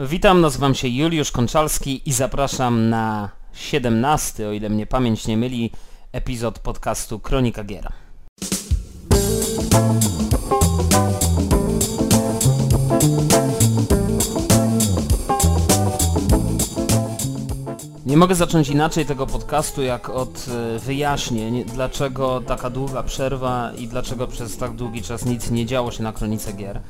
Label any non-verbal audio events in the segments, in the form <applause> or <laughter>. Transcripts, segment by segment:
Witam, nazywam się Juliusz Konczalski i zapraszam na 17, o ile mnie pamięć nie myli, epizod podcastu Kronika Giera. Nie mogę zacząć inaczej tego podcastu jak od e, wyjaśnień, dlaczego taka długa przerwa i dlaczego przez tak długi czas nic nie działo się na Kronice Gier.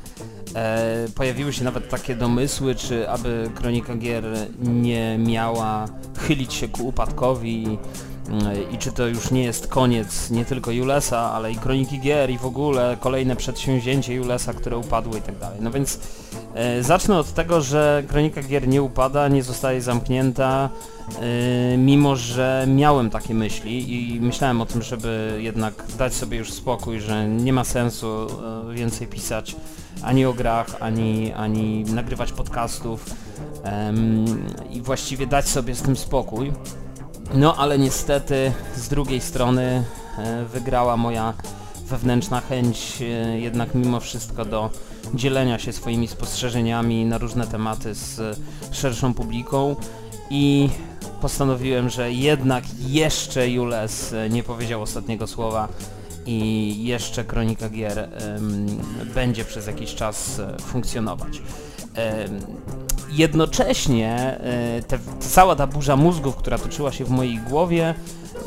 E, pojawiły się nawet takie domysły, czy aby Kronika Gier nie miała chylić się ku upadkowi i czy to już nie jest koniec nie tylko Julesa, ale i Kroniki Gier i w ogóle kolejne przedsięwzięcie Julesa, które upadło i tak dalej. No więc e, zacznę od tego, że Kronika Gier nie upada, nie zostaje zamknięta, e, mimo że miałem takie myśli i myślałem o tym, żeby jednak dać sobie już spokój, że nie ma sensu e, więcej pisać ani o grach, ani, ani nagrywać podcastów i właściwie dać sobie z tym spokój. No ale niestety z drugiej strony e, wygrała moja wewnętrzna chęć e, jednak mimo wszystko do dzielenia się swoimi spostrzeżeniami na różne tematy z szerszą publiką i postanowiłem, że jednak jeszcze Jules e, nie powiedział ostatniego słowa i jeszcze Kronika Gier będzie przez jakiś czas funkcjonować. Jednocześnie e, te, cała ta burza mózgów, która toczyła się w mojej głowie,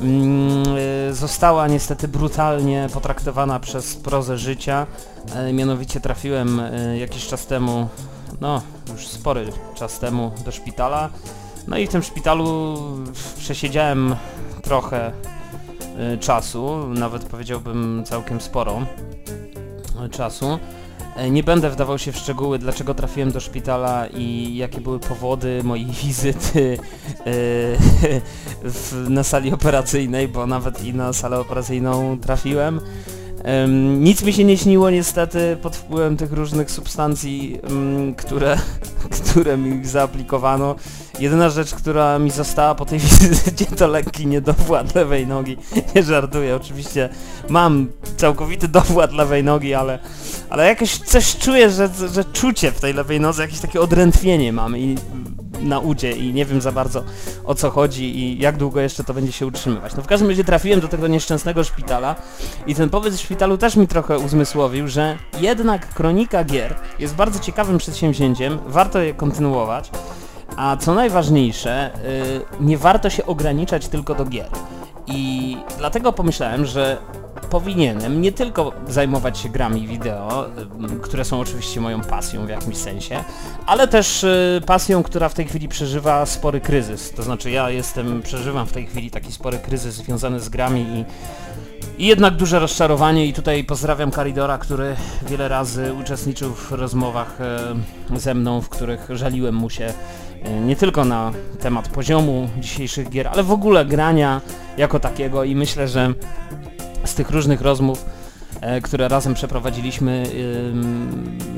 mm, e, została niestety brutalnie potraktowana przez prozę życia. E, mianowicie trafiłem jakiś czas temu, no już spory czas temu do szpitala. No i w tym szpitalu przesiedziałem trochę czasu, nawet powiedziałbym całkiem sporo czasu. E, nie będę wdawał się w szczegóły, dlaczego trafiłem do szpitala i jakie były powody mojej <laughs> wizyty e, <laughs> na sali operacyjnej, bo nawet i na salę operacyjną trafiłem. Um, nic mi się nie śniło niestety pod wpływem tych różnych substancji, um, które, <laughs> które mi zaaplikowano. Jedyna rzecz, która mi została po tej <laughs> wizycie to lekki niedowład lewej nogi. <laughs> Nie żartuję, oczywiście mam całkowity dowład lewej nogi, ale, ale jakoś coś czuję, że, że czucie w tej lewej nodze, jakieś takie odrętwienie mam i na udzie i nie wiem za bardzo o co chodzi i jak długo jeszcze to będzie się utrzymywać. No w każdym razie trafiłem do tego nieszczęsnego szpitala i ten pobyt w szpitalu też mi trochę uzmysłowił, że jednak Kronika Gier jest bardzo ciekawym przedsięwzięciem, warto je kontynuować, a co najważniejsze, yy, nie warto się ograniczać tylko do gier. I dlatego pomyślałem, że powinienem nie tylko zajmować się grami wideo, które są oczywiście moją pasją w jakimś sensie, ale też y, pasją, która w tej chwili przeżywa spory kryzys. To znaczy ja jestem, przeżywam w tej chwili taki spory kryzys związany z grami i i jednak duże rozczarowanie i tutaj pozdrawiam Karidora, który wiele razy uczestniczył w rozmowach e, ze mną, w których żaliłem mu się e, nie tylko na temat poziomu dzisiejszych gier, ale w ogóle grania jako takiego i myślę, że z tych różnych rozmów, e, które razem przeprowadziliśmy,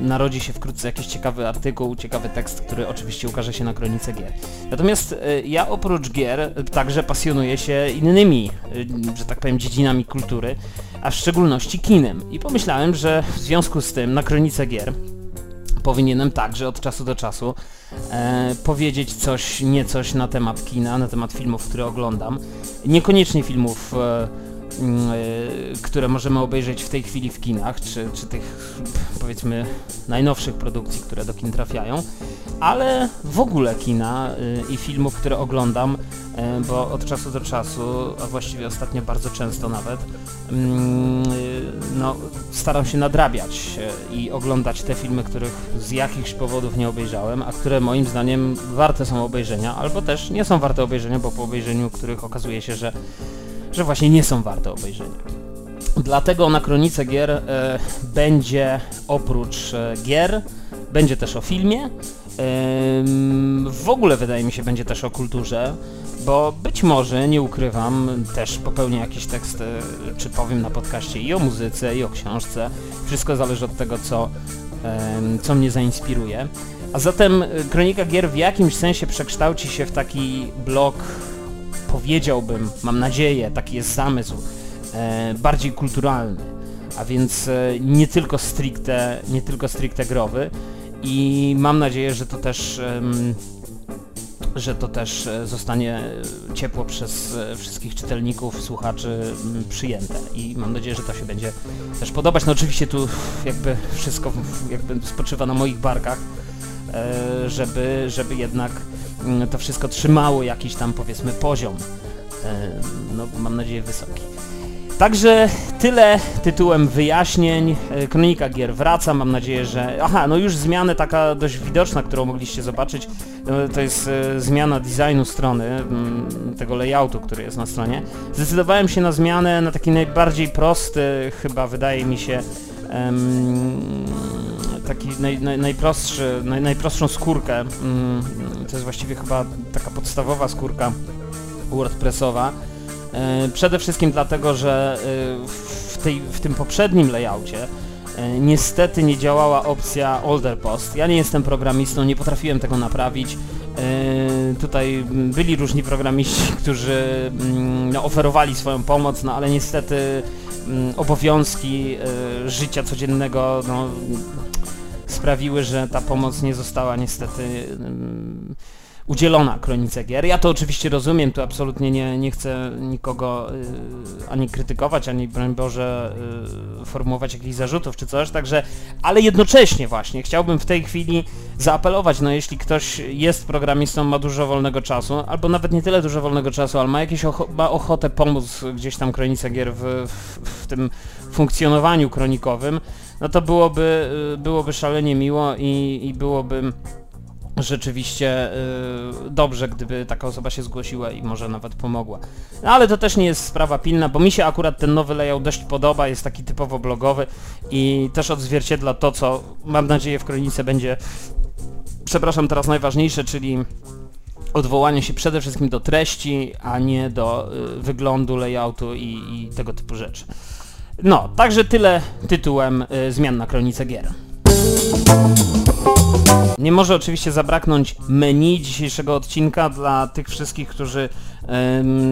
narodzi się wkrótce jakiś ciekawy artykuł, ciekawy tekst, który oczywiście ukaże się na Kronice Gier. Natomiast e, ja oprócz gier także pasjonuję się innymi, e, że tak powiem, dziedzinami kultury, a w szczególności kinem. I pomyślałem, że w związku z tym na Kronice Gier powinienem także od czasu do czasu e, powiedzieć coś, nie coś na temat kina, na temat filmów, które oglądam. Niekoniecznie filmów e, e, które możemy obejrzeć w tej chwili w kinach, czy, czy tych powiedzmy najnowszych produkcji, które do kin trafiają, ale w ogóle kina e, i filmów, które oglądam, e, bo od czasu do czasu, a właściwie ostatnio bardzo często nawet, mm, no, staram się nadrabiać i oglądać te filmy, których z jakichś powodów nie obejrzałem, a które moim zdaniem warte są obejrzenia, albo też nie są warte obejrzenia, bo po obejrzeniu których okazuje się, że że właśnie nie są warte obejrzenia. Dlatego na Kronice Gier e, będzie oprócz e, gier, będzie też o filmie, e, w ogóle wydaje mi się będzie też o kulturze, bo być może, nie ukrywam, też popełnię jakiś tekst, czy powiem na podcaście i o muzyce, i o książce. Wszystko zależy od tego, co, co mnie zainspiruje. A zatem Kronika Gier w jakimś sensie przekształci się w taki blog powiedziałbym, mam nadzieję, taki jest zamysł, e, bardziej kulturalny, a więc e, nie tylko stricte, nie tylko stricte growy. i mam nadzieję, że to też że to też e, zostanie ciepło przez wszystkich czytelników, słuchaczy przyjęte i mam nadzieję, że to się będzie też podobać. No oczywiście tu jakby wszystko jakby spoczywa na moich barkach, żeby, żeby jednak to wszystko trzymało jakiś tam powiedzmy poziom, no mam nadzieję wysoki. Także tyle tytułem wyjaśnień. E, Kronika gier wraca, mam nadzieję, że... Aha, no już zmiana taka dość widoczna, którą mogliście zobaczyć, e, to jest e, zmiana designu strony, mm, tego layoutu, który jest na stronie. Zdecydowałem się na zmianę na taki najbardziej prosty, chyba wydaje mi się, taki naj, naj, najprostszy, naj, najprostszą skórkę. Mm, to jest właściwie chyba taka podstawowa skórka WordPressowa. E, przede wszystkim dlatego, że e, w, tej, w tym poprzednim layoutie e, niestety nie działała opcja Older Post. Ja nie jestem programistą, nie potrafiłem tego naprawić. Tutaj byli różni programiści, <laughs> którzy mm, no, oferowali swoją pomoc, no ale niestety mm, obowiązki życia codziennego no, sprawiły, że ta pomoc nie została niestety mm, udzielona kronice gier. Ja to oczywiście rozumiem, tu absolutnie nie, nie chcę nikogo y, ani krytykować, ani broń Boże y, formułować jakichś zarzutów czy coś, także, ale jednocześnie właśnie chciałbym w tej chwili zaapelować, no jeśli ktoś jest programistą, ma dużo wolnego czasu, albo nawet nie tyle dużo wolnego czasu, ale ma jakieś ocho ma ochotę pomóc gdzieś tam kronice gier w, w, w tym funkcjonowaniu kronikowym, no to byłoby, y, byłoby szalenie miło i, i byłoby rzeczywiście y, dobrze, gdyby taka osoba się zgłosiła i może nawet pomogła. No, ale to też nie jest sprawa pilna, bo mi się akurat ten nowy layout dość podoba, jest taki typowo blogowy i też odzwierciedla to, co mam nadzieję w Kronice będzie, przepraszam, teraz najważniejsze, czyli odwołanie się przede wszystkim do treści, a nie do y, wyglądu, layoutu i, i, tego typu rzeczy. No, także tyle tytułem y, zmian na Kronice Gier. Nie może oczywiście zabraknąć menu dzisiejszego odcinka dla tych wszystkich, którzy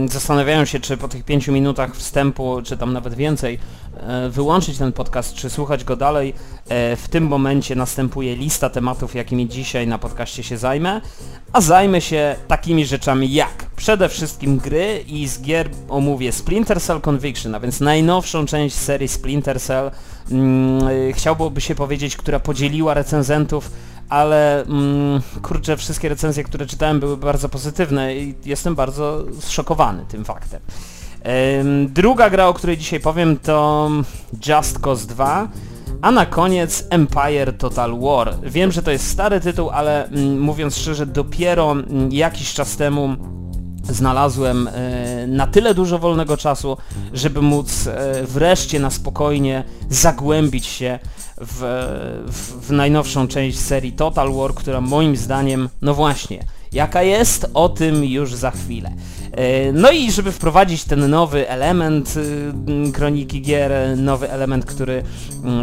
zastanawiają się, czy po tych 5 minutach wstępu, czy tam nawet więcej, e, wyłączyć ten podcast, czy słuchać go dalej. E, w tym momencie następuje lista tematów, jakimi dzisiaj na podcaście się zajmę, a zajmę się takimi rzeczami jak przede wszystkim gry i z gier omówię Splinter Cell Conviction, a więc najnowszą część serii Splinter Cell. Mm, e, chciałby się powiedzieć, która podzieliła recenzentów ale mm, kurczę, wszystkie recenzje, które czytałem były bardzo pozytywne i jestem bardzo zszokowany tym faktem. Druga gra, o której dzisiaj powiem to Just Cause 2, a na koniec Empire Total War. Wiem, że to jest stary tytuł, ale mm, mówiąc szczerze, dopiero mm, jakiś czas temu znalazłem e, na tyle dużo wolnego czasu, żeby móc e, wreszcie na spokojnie zagłębić się w, w, w najnowszą część serii Total War, która moim zdaniem, no właśnie, jaka jest, o tym już za chwilę. E, no i żeby wprowadzić ten nowy element y, Kroniki Gier, nowy element, który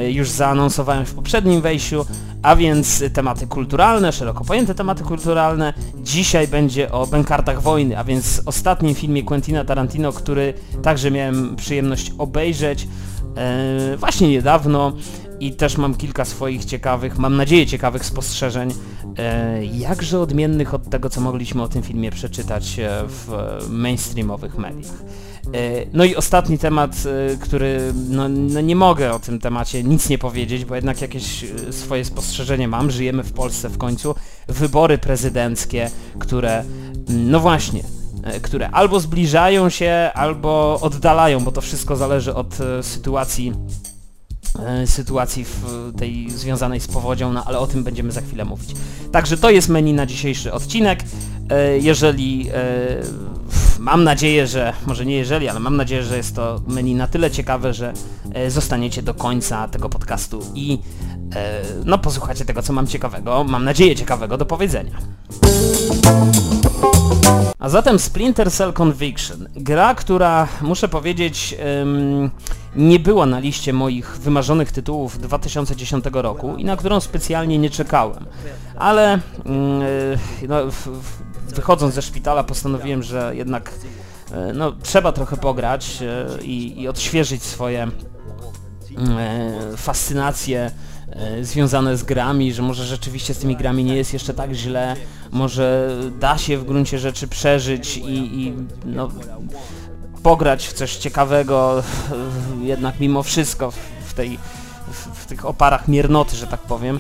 y, już zaanonsowałem w poprzednim wejściu, a więc tematy kulturalne, szeroko pojęte tematy kulturalne. Dzisiaj będzie o Bękartach Wojny, a więc ostatnim filmie Quentina Tarantino, który także miałem przyjemność obejrzeć e, właśnie niedawno i też mam kilka swoich ciekawych, mam nadzieję ciekawych spostrzeżeń, e, jakże odmiennych od tego, co mogliśmy o tym filmie przeczytać e, w mainstreamowych mediach. E, no i ostatni temat, e, który no, no, nie mogę o tym temacie nic nie powiedzieć, bo jednak jakieś e, swoje spostrzeżenie mam, żyjemy w Polsce w końcu, wybory prezydenckie, które, no właśnie, które albo zbliżają się, albo oddalają, bo to wszystko zależy od sytuacji sytuacji w tej związanej z powodzią, no ale o tym będziemy za chwilę mówić. Także to jest menu na dzisiejszy odcinek. E, jeżeli e, mam nadzieję, że, może nie jeżeli, ale mam nadzieję, że jest to menu na tyle ciekawe, że zostaniecie do końca tego podcastu i no posłuchacie tego, co mam ciekawego, mam nadzieję ciekawego do powiedzenia. A zatem Splinter Cell Conviction. Gra, która, muszę powiedzieć, nie była na liście moich wymarzonych tytułów 2010 roku i na którą specjalnie nie czekałem. Ale yy, no, wychodząc ze szpitala postanowiłem, że jednak yy, no, trzeba trochę pograć yy, i odświeżyć swoje fascynacje e, związane z grami, że może rzeczywiście z tymi grami nie jest jeszcze tak źle, może da się w gruncie rzeczy przeżyć i, i no, pograć w coś ciekawego jednak mimo wszystko w, tej, w, w tych oparach miernoty, że tak powiem.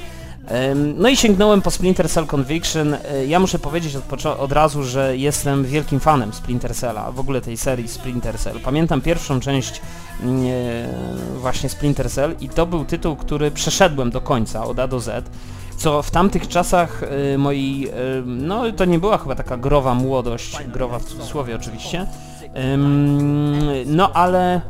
No i sięgnąłem po Splinter Cell Conviction. E, ja muszę powiedzieć od, od, razu, że jestem wielkim fanem Splinter Cella, w ogóle tej serii Splinter Cell. Pamiętam pierwszą część mm, e, właśnie Splinter Cell i to był tytuł, który przeszedłem do końca, od A do Z co w tamtych czasach y, mojej, no to nie była chyba taka growa młodość, growa w cudzysłowie oczywiście, no ale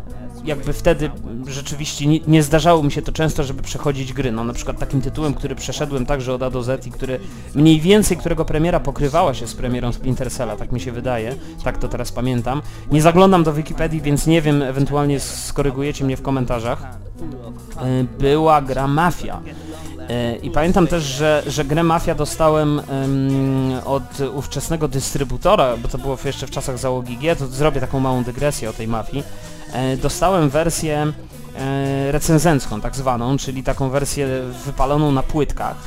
jakby wtedy rzeczywiście nie, nie, zdarzało mi się to często, żeby przechodzić gry. No na przykład takim tytułem, który przeszedłem także od A do Z i który mniej więcej, którego premiera pokrywała się z premierą Splinter Cella, tak mi się wydaje, tak to teraz pamiętam. Nie zaglądam do Wikipedii, więc nie wiem, ewentualnie skorygujecie mnie w komentarzach. E, była gra Mafia. E, I pamiętam też, że, że grę Mafia dostałem um, od ówczesnego dystrybutora, bo to było jeszcze w czasach załogi G, to zrobię taką małą dygresję o tej mafii. E, dostałem wersję e, recenzencką tak zwaną, czyli taką wersję wypaloną na płytkach.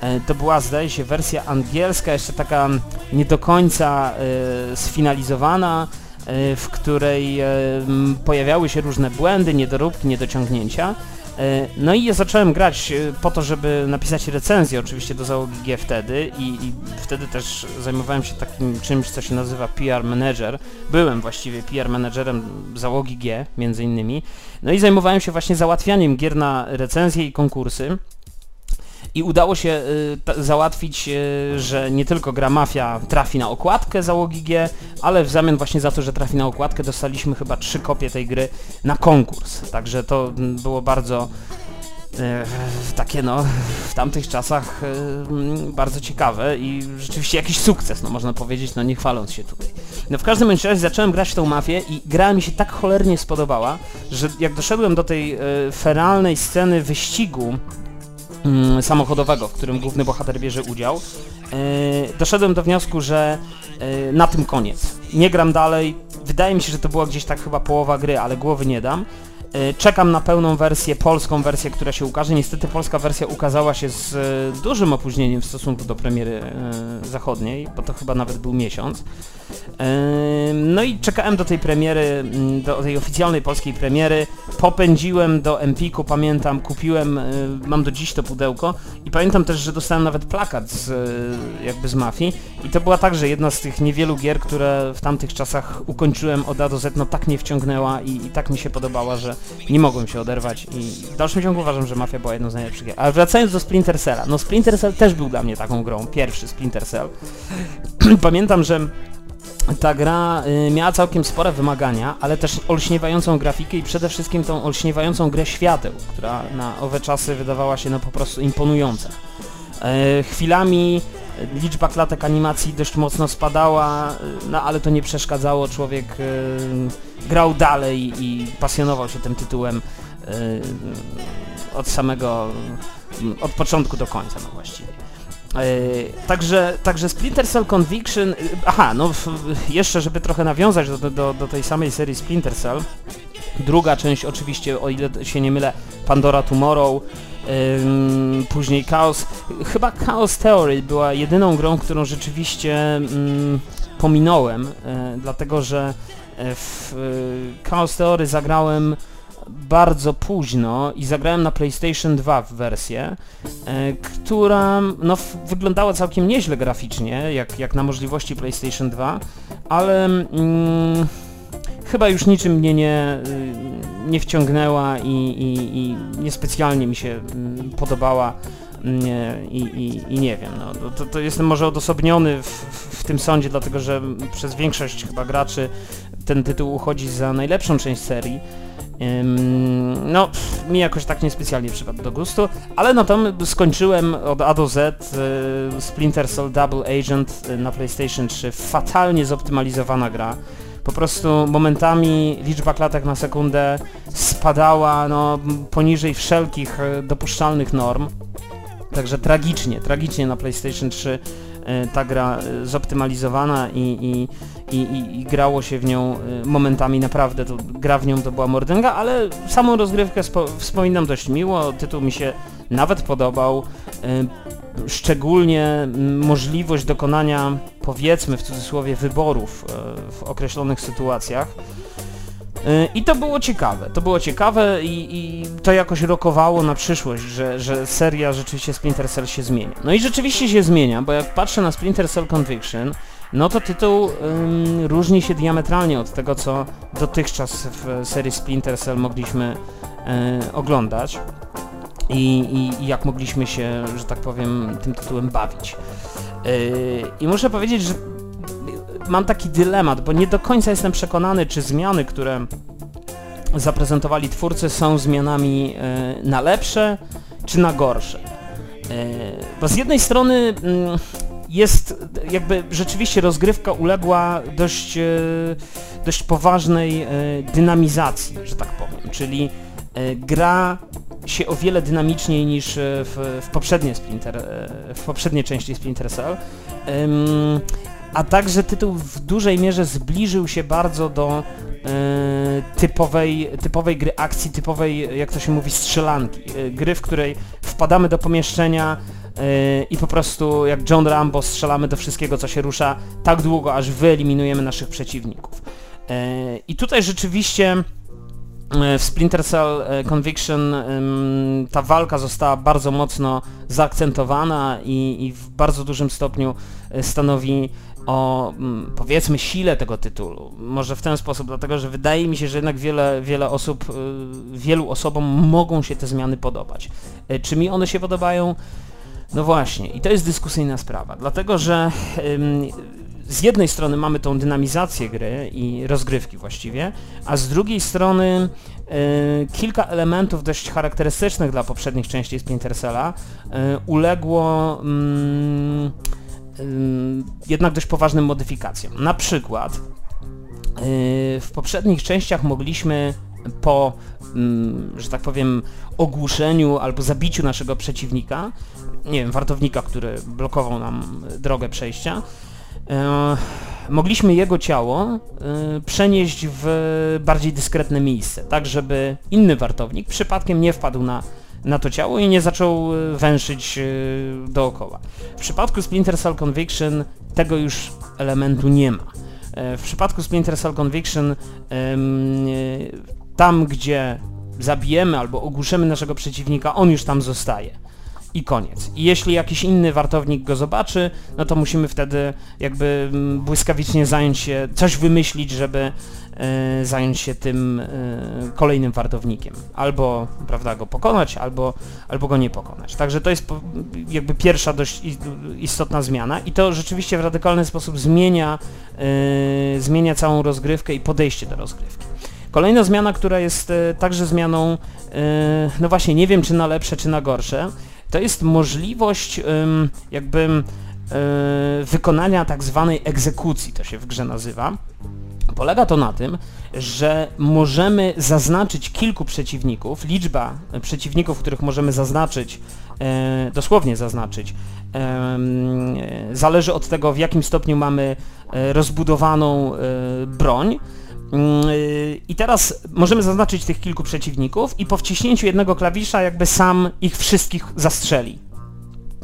E, to była zdaje się wersja angielska, jeszcze taka nie do końca sfinalizowana, w której pojawiały się różne błędy, niedoróbki, niedociągnięcia. E, no i ja zacząłem grać e, po to, żeby napisać recenzję oczywiście do załogi G wtedy i, i, wtedy też zajmowałem się takim czymś, co się nazywa PR Manager. Byłem właściwie PR Managerem załogi G między innymi. No i zajmowałem się właśnie załatwianiem gier na recenzje i konkursy i udało się y, załatwić, y, że nie tylko gra Mafia trafi na okładkę załogi G, ale w zamian właśnie za to, że trafi na okładkę dostaliśmy chyba trzy kopie tej gry na konkurs. Także to mm, było bardzo y, takie no w tamtych czasach y, bardzo ciekawe i rzeczywiście jakiś sukces, no można powiedzieć, no nie chwaląc się tutaj. No w każdym razie zacząłem grać w tą mafię i gra mi się tak cholernie spodobała, że jak doszedłem do tej feralnej sceny wyścigu mm, samochodowego, w którym główny bohater bierze udział, yy, doszedłem do wniosku, że yy, na tym koniec. Nie gram dalej. Wydaje mi się, że to była gdzieś tak chyba połowa gry, ale głowy nie dam. E, czekam na pełną wersję, polską wersję, która się ukaże. Niestety polska wersja ukazała się z e, dużym opóźnieniem w stosunku do premiery e, zachodniej, bo to chyba nawet był miesiąc. No i czekałem do tej premiery, do tej oficjalnej polskiej premiery. Popędziłem do Empiku, pamiętam, kupiłem, mam do dziś to pudełko i pamiętam też, że dostałem nawet plakat z, jakby z Mafii i to była także jedna z tych niewielu gier, które w tamtych czasach ukończyłem od A do Z, no tak mnie wciągnęła i, i tak mi się podobała, że nie mogłem się oderwać i w dalszym ciągu uważam, że Mafia była jedną z najlepszych gier. Ale wracając do Splinter Cella, no Splinter Cell też był dla mnie taką grą, pierwszy Splinter Cell. <clears throat> Pamiętam, że ta gra y, miała całkiem spore wymagania, ale też olśniewającą grafikę i przede wszystkim tą olśniewającą grę świateł, która na owe czasy wydawała się no po prostu imponująca. E, chwilami liczba klatek animacji dość mocno spadała, y, no ale to nie przeszkadzało, człowiek y, grał dalej i pasjonował się tym tytułem y, od samego, od początku do końca no właściwie. Także, także Splinter Cell Conviction, aha, no jeszcze żeby trochę nawiązać do, do, do tej samej serii Splinter Cell, druga część oczywiście, o ile się nie mylę, Pandora Tomorrow, później Chaos. Chyba Chaos Theory była jedyną grą, którą rzeczywiście pominąłem, e, dlatego że e, w e, Chaos Theory zagrałem bardzo późno i zagrałem na PlayStation 2 w wersję, która no, wyglądała całkiem nieźle graficznie, jak, jak na możliwości PlayStation 2, ale mm, chyba już niczym mnie nie, y, nie wciągnęła i, i, i niespecjalnie mi się mm, podobała mm, i, i, i, nie wiem, no, to, to jestem może odosobniony w, w, tym sądzie, dlatego że przez większość chyba graczy ten tytuł uchodzi za najlepszą część serii. Ym, no, pff, mi jakoś tak niespecjalnie przypadł do gustu, ale no to skończyłem od A do Z y, Splinter Cell Double Agent y, na PlayStation 3, fatalnie zoptymalizowana gra po prostu momentami liczba klatek na sekundę spadała no, poniżej wszelkich e, dopuszczalnych norm. Także tragicznie, tragicznie na PlayStation 3 ta gra zoptymalizowana i, i, i, i, grało się w nią momentami naprawdę, to, gra w nią to była mordęga, ale samą rozgrywkę wspominam dość miło, tytuł mi się nawet podobał, szczególnie możliwość dokonania powiedzmy w cudzysłowie wyborów w określonych sytuacjach i to było ciekawe, to było ciekawe i, i, to jakoś rokowało na przyszłość, że, że seria rzeczywiście Splinter Cell się zmienia. No i rzeczywiście się zmienia, bo jak patrzę na Splinter Cell Conviction, no to tytuł ym, różni się diametralnie od tego, co dotychczas w serii Splinter Cell mogliśmy y, oglądać i, i, i, jak mogliśmy się, że tak powiem, tym tytułem bawić. Yy, I muszę powiedzieć, że mam taki dylemat, bo nie do końca jestem przekonany, czy zmiany, które zaprezentowali twórcy są zmianami e, na lepsze, czy na gorsze. E, bo z jednej strony mm, jest jakby rzeczywiście rozgrywka uległa dość, dość poważnej dynamizacji, że tak powiem, czyli gra się o wiele dynamiczniej niż w, w, poprzednie Splinter, w poprzedniej części Splinter Cell a także tytuł w dużej mierze zbliżył się bardzo do e, typowej, typowej gry akcji, typowej, jak to się mówi, strzelanki. E, gry, w której wpadamy do pomieszczenia e, i po prostu jak John Rambo strzelamy do wszystkiego, co się rusza tak długo, aż wyeliminujemy naszych przeciwników. I tutaj rzeczywiście w Splinter Cell Conviction ta walka została bardzo mocno zaakcentowana i, i w bardzo dużym stopniu stanowi o powiedzmy sile tego tytułu. Może w ten sposób, dlatego że wydaje mi się, że jednak wiele, wiele osób, wielu osobom mogą się te zmiany podobać. Czy mi one się podobają? No właśnie, i to jest dyskusyjna sprawa, dlatego że z jednej strony mamy tą dynamizację gry i rozgrywki właściwie, a z drugiej strony y, kilka elementów dość charakterystycznych dla poprzednich części Splinter Cella uległo jednak dość poważnym modyfikacjom. Na przykład y, w poprzednich częściach mogliśmy po, że tak powiem, ogłuszeniu albo zabiciu naszego przeciwnika, nie wiem, wartownika, który blokował nam drogę przejścia, y, mogliśmy jego ciało y, przenieść w bardziej dyskretne miejsce, tak żeby inny wartownik przypadkiem nie wpadł na na to ciało i nie zaczął e, węszyć e, dookoła. W przypadku Splinter Cell Conviction tego już elementu nie ma. E, w przypadku Splinter Cell Conviction tam gdzie zabijemy albo ogłuszymy naszego przeciwnika, on już tam zostaje i koniec. I jeśli jakiś inny wartownik go zobaczy, no to musimy wtedy jakby mm, błyskawicznie zająć się, coś wymyślić, żeby e, zająć się tym e, kolejnym wartownikiem. Albo, prawda, go pokonać, albo, albo go nie pokonać. Także to jest jakby pierwsza dość istotna zmiana i to rzeczywiście w radykalny sposób zmienia, e, zmienia całą rozgrywkę i podejście do rozgrywki. Kolejna zmiana, która jest także zmianą, no właśnie, nie wiem czy na lepsze, czy na gorsze, to jest możliwość jakby e, wykonania tak zwanej egzekucji, to się w grze nazywa. Polega to na tym, że możemy zaznaczyć kilku przeciwników, liczba przeciwników, których możemy zaznaczyć, e, dosłownie zaznaczyć, zależy od tego, w jakim stopniu mamy rozbudowaną e, broń, y, I teraz możemy zaznaczyć tych kilku przeciwników i po wciśnięciu jednego klawisza jakby sam ich wszystkich zastrzeli.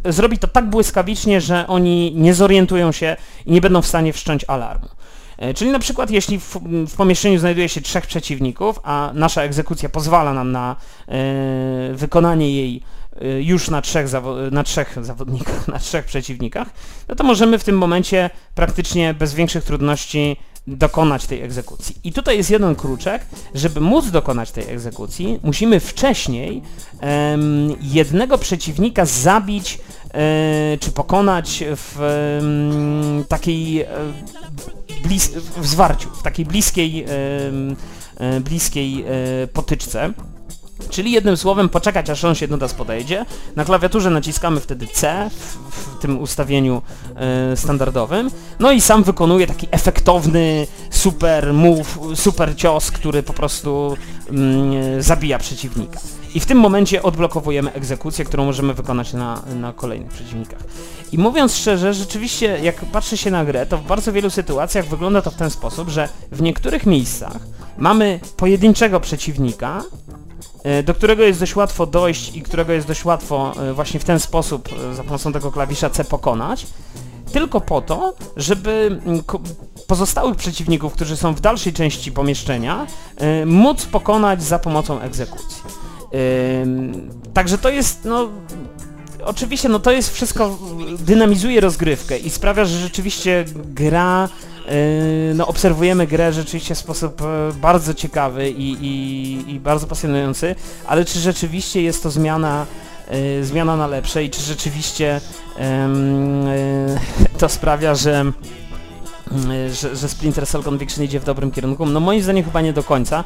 Zrobi to tak błyskawicznie, że oni nie zorientują się i nie będą w stanie wszcząć alarmu. E, czyli na przykład jeśli w, w, pomieszczeniu znajduje się trzech przeciwników, a nasza egzekucja pozwala nam na e, wykonanie jej e, już na trzech, na trzech zawodnikach, <laughs> na trzech przeciwnikach, no to możemy w tym momencie praktycznie bez większych trudności dokonać tej egzekucji. I tutaj jest jeden kruczek, żeby móc dokonać tej egzekucji, musimy wcześniej um, jednego przeciwnika zabić e, czy pokonać w um, takiej e, w zwarciu, w takiej bliskiej, e, bliskiej potyczce. Czyli jednym słowem poczekać aż on się do nas podejdzie. Na klawiaturze naciskamy wtedy C w, w tym ustawieniu e, standardowym. No i sam wykonuje taki efektowny super move, super cios, który po prostu mm, zabija przeciwnika. i w tym momencie odblokowujemy egzekucję, którą możemy wykonać na, na kolejnych przeciwnikach. I mówiąc szczerze, rzeczywiście jak patrzy się na grę, to w bardzo wielu sytuacjach wygląda to w ten sposób, że w niektórych miejscach mamy pojedynczego przeciwnika, do którego jest dość łatwo dojść i którego jest dość łatwo e, właśnie w ten sposób e, za pomocą tego klawisza C pokonać, tylko po to, żeby pozostałych przeciwników, którzy są w dalszej części pomieszczenia, móc pokonać za pomocą egzekucji. Także to jest, no, oczywiście, no to jest wszystko, dynamizuje rozgrywkę i sprawia, że rzeczywiście gra Yy, no, obserwujemy grę rzeczywiście w sposób e, bardzo ciekawy i, i, i bardzo pasjonujący, ale czy rzeczywiście jest to zmiana yy, zmiana na lepsze i czy rzeczywiście to sprawia, że, że, że Splinter Cell Conviction idzie w dobrym kierunku? No moim zdaniem chyba nie do końca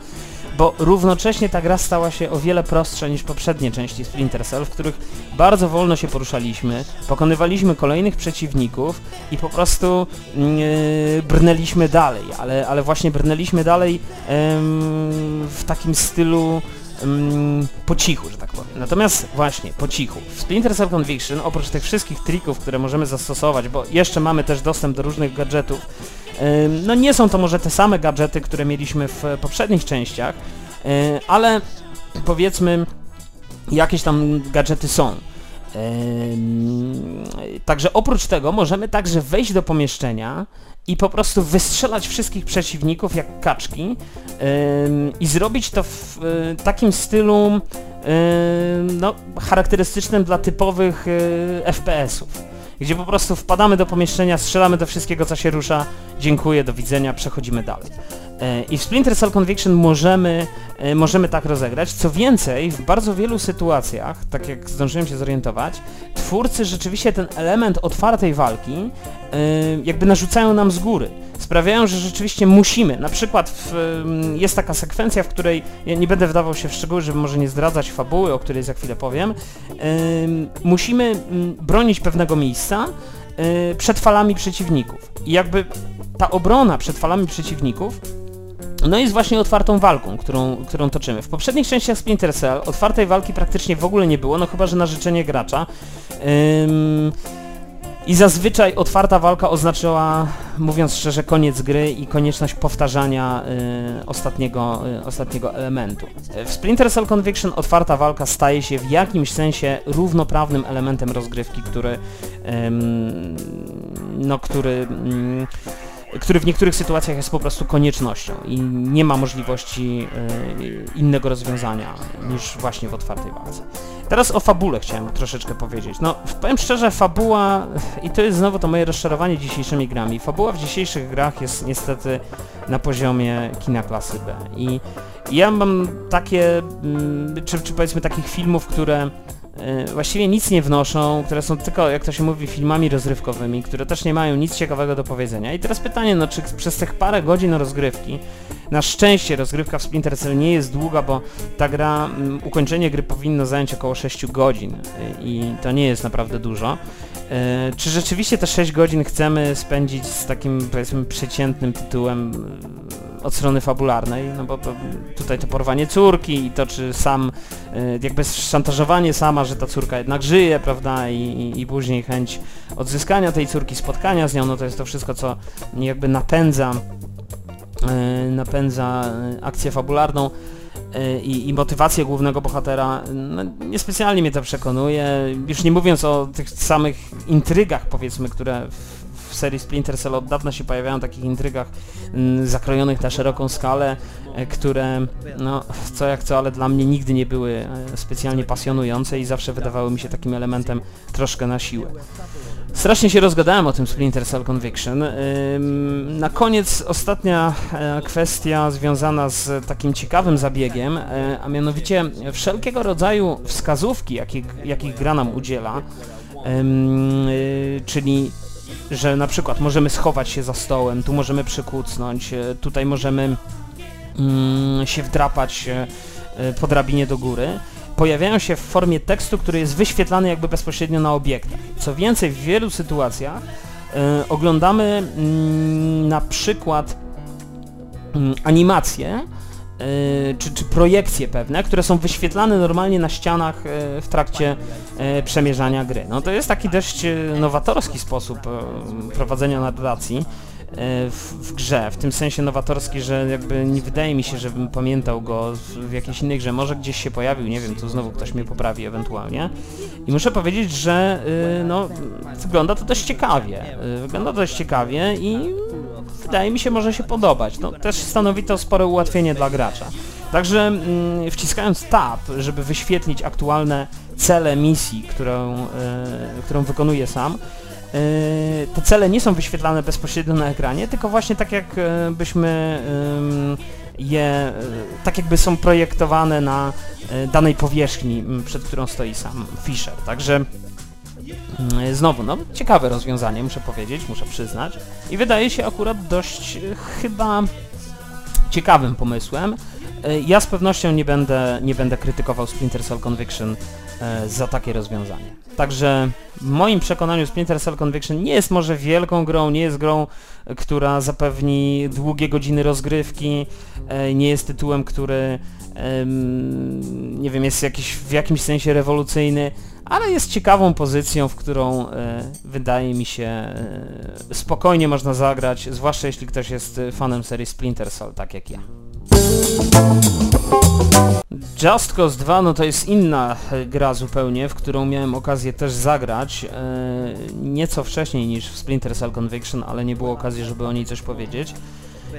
bo równocześnie ta gra stała się o wiele prostsza niż poprzednie części Splinter Cell, w których bardzo wolno się poruszaliśmy, pokonywaliśmy kolejnych przeciwników i po prostu yy, brnęliśmy dalej, ale, ale właśnie brnęliśmy dalej yy, w takim stylu po cichu, że tak powiem. Natomiast właśnie, po cichu. W Splinter Cell Conviction, oprócz tych wszystkich trików, które możemy zastosować, bo jeszcze mamy też dostęp do różnych gadżetów, no nie są to może te same gadżety, które mieliśmy w poprzednich częściach, ale powiedzmy jakieś tam gadżety są. Także oprócz tego możemy także wejść do pomieszczenia i po prostu wystrzelać wszystkich przeciwników jak kaczki i zrobić to w e, takim stylu no, charakterystycznym dla typowych e, FPS-ów gdzie po prostu wpadamy do pomieszczenia, strzelamy do wszystkiego, co się rusza, dziękuję, do widzenia, przechodzimy dalej. E, I w Splinter Cell Conviction możemy, e, możemy tak rozegrać. Co więcej, w bardzo wielu sytuacjach, tak jak zdążyłem się zorientować, twórcy rzeczywiście ten element otwartej walki e, jakby narzucają nam z góry. Sprawiają, że rzeczywiście musimy. Na przykład w, jest taka sekwencja, w której, ja nie będę wdawał się w szczegóły, żeby może nie zdradzać fabuły, o której za chwilę powiem, musimy bronić pewnego miejsca przed falami przeciwników. I jakby ta obrona przed falami przeciwników no jest właśnie otwartą walką, którą, którą toczymy. W poprzednich częściach Splinter Cell otwartej walki praktycznie w ogóle nie było, no chyba, że na życzenie gracza. Ym, I zazwyczaj otwarta walka oznaczała, mówiąc szczerze, koniec gry i konieczność powtarzania y, ostatniego, y, ostatniego elementu. W Splinter Cell Conviction otwarta walka staje się w jakimś sensie równoprawnym elementem rozgrywki, który, ym, no, który który w niektórych sytuacjach jest po prostu koniecznością i nie ma możliwości y, innego rozwiązania niż właśnie w otwartej walce. Teraz o fabule chciałem troszeczkę powiedzieć. No, powiem szczerze, fabuła, i to jest znowu to moje rozczarowanie dzisiejszymi grami, fabuła w dzisiejszych grach jest niestety na poziomie kina klasy B. I ja mam takie, mm, czy, czy powiedzmy takich filmów, które E, właściwie nic nie wnoszą, które są tylko, jak to się mówi, filmami rozrywkowymi, które też nie mają nic ciekawego do powiedzenia. I teraz pytanie, no czy przez tych parę godzin rozgrywki, na szczęście rozgrywka w Splinter Cell nie jest długa, bo ta gra, mm, ukończenie gry powinno zająć około 6 godzin e, i to nie jest naprawdę dużo. E, czy rzeczywiście te 6 godzin chcemy spędzić z takim, powiedzmy, przeciętnym tytułem od strony fabularnej, no bo tutaj to porwanie córki i to, czy sam, e, jakby szantażowanie sama, że ta córka jednak żyje, prawda, i, i, i później chęć odzyskania tej córki, spotkania z nią, no to jest to wszystko, co jakby napędza, e, napędza akcję fabularną. I, i, motywację głównego bohatera, no, niespecjalnie mnie to przekonuje, już nie mówiąc o tych samych intrygach, powiedzmy, które w, w serii Splinter Cell od dawna się pojawiają, takich intrygach mm, zakrojonych na szeroką skalę, e, które, no, co jak co, ale dla mnie nigdy nie były e, specjalnie pasjonujące i zawsze wydawały mi się takim elementem troszkę na siłę. Strasznie się rozgadałem o tym Splinter Cell Conviction. Na koniec ostatnia e, kwestia związana z takim ciekawym zabiegiem, a mianowicie wszelkiego rodzaju wskazówki, jakich, jakich gra nam udziela, czyli że na przykład możemy schować się za stołem, tu możemy przykucnąć, e, tutaj możemy mm, się wdrapać e, po drabinie do góry, pojawiają się w formie tekstu, który jest wyświetlany jakby bezpośrednio na obiektach. Co więcej, w wielu sytuacjach oglądamy y, na przykład y, animację, e, czy, czy projekcje pewne, które są wyświetlane normalnie na ścianach e, w trakcie e, przemierzania gry. No to jest taki dość e, nowatorski sposób e, prowadzenia narracji e, w, w grze, w tym sensie nowatorski, że jakby nie wydaje mi się, żebym pamiętał go w, jakiejś innej grze, może gdzieś się pojawił, nie wiem, tu znowu ktoś mnie poprawi ewentualnie. I muszę powiedzieć, że y, no, wygląda to dość ciekawie, y, wygląda to dość ciekawie i wydaje mi się może się podobać. No, też stanowi to spore ułatwienie dla gracza. Także mm, wciskając tab, żeby wyświetlić aktualne cele misji, którą, y, którą wykonuję sam, y, te cele nie są wyświetlane bezpośrednio na ekranie, tylko właśnie tak jak y, byśmy ym, je, y, tak jakby są projektowane na y, danej powierzchni, przed którą stoi sam Fisher. Także Znowu, no ciekawe rozwiązanie, muszę powiedzieć, muszę przyznać. I wydaje się akurat dość e, chyba ciekawym pomysłem. E, Ja z pewnością nie będę, nie będę krytykował Splinter Cell Conviction e, za takie rozwiązanie. Także w moim przekonaniu Splinter Cell Conviction nie jest może wielką grą, nie jest grą, która zapewni długie godziny rozgrywki, nie jest tytułem, który nie wiem, jest jakiś, w jakimś sensie rewolucyjny, ale jest ciekawą pozycją, w którą e, wydaje mi się e, spokojnie można zagrać, zwłaszcza jeśli ktoś jest fanem serii Splinter Cell, tak jak ja. Just Cause 2 no to jest inna e, gra zupełnie, w którą miałem okazję też zagrać, nieco wcześniej niż w Splinter Cell Conviction, ale nie było okazji, żeby o niej coś powiedzieć.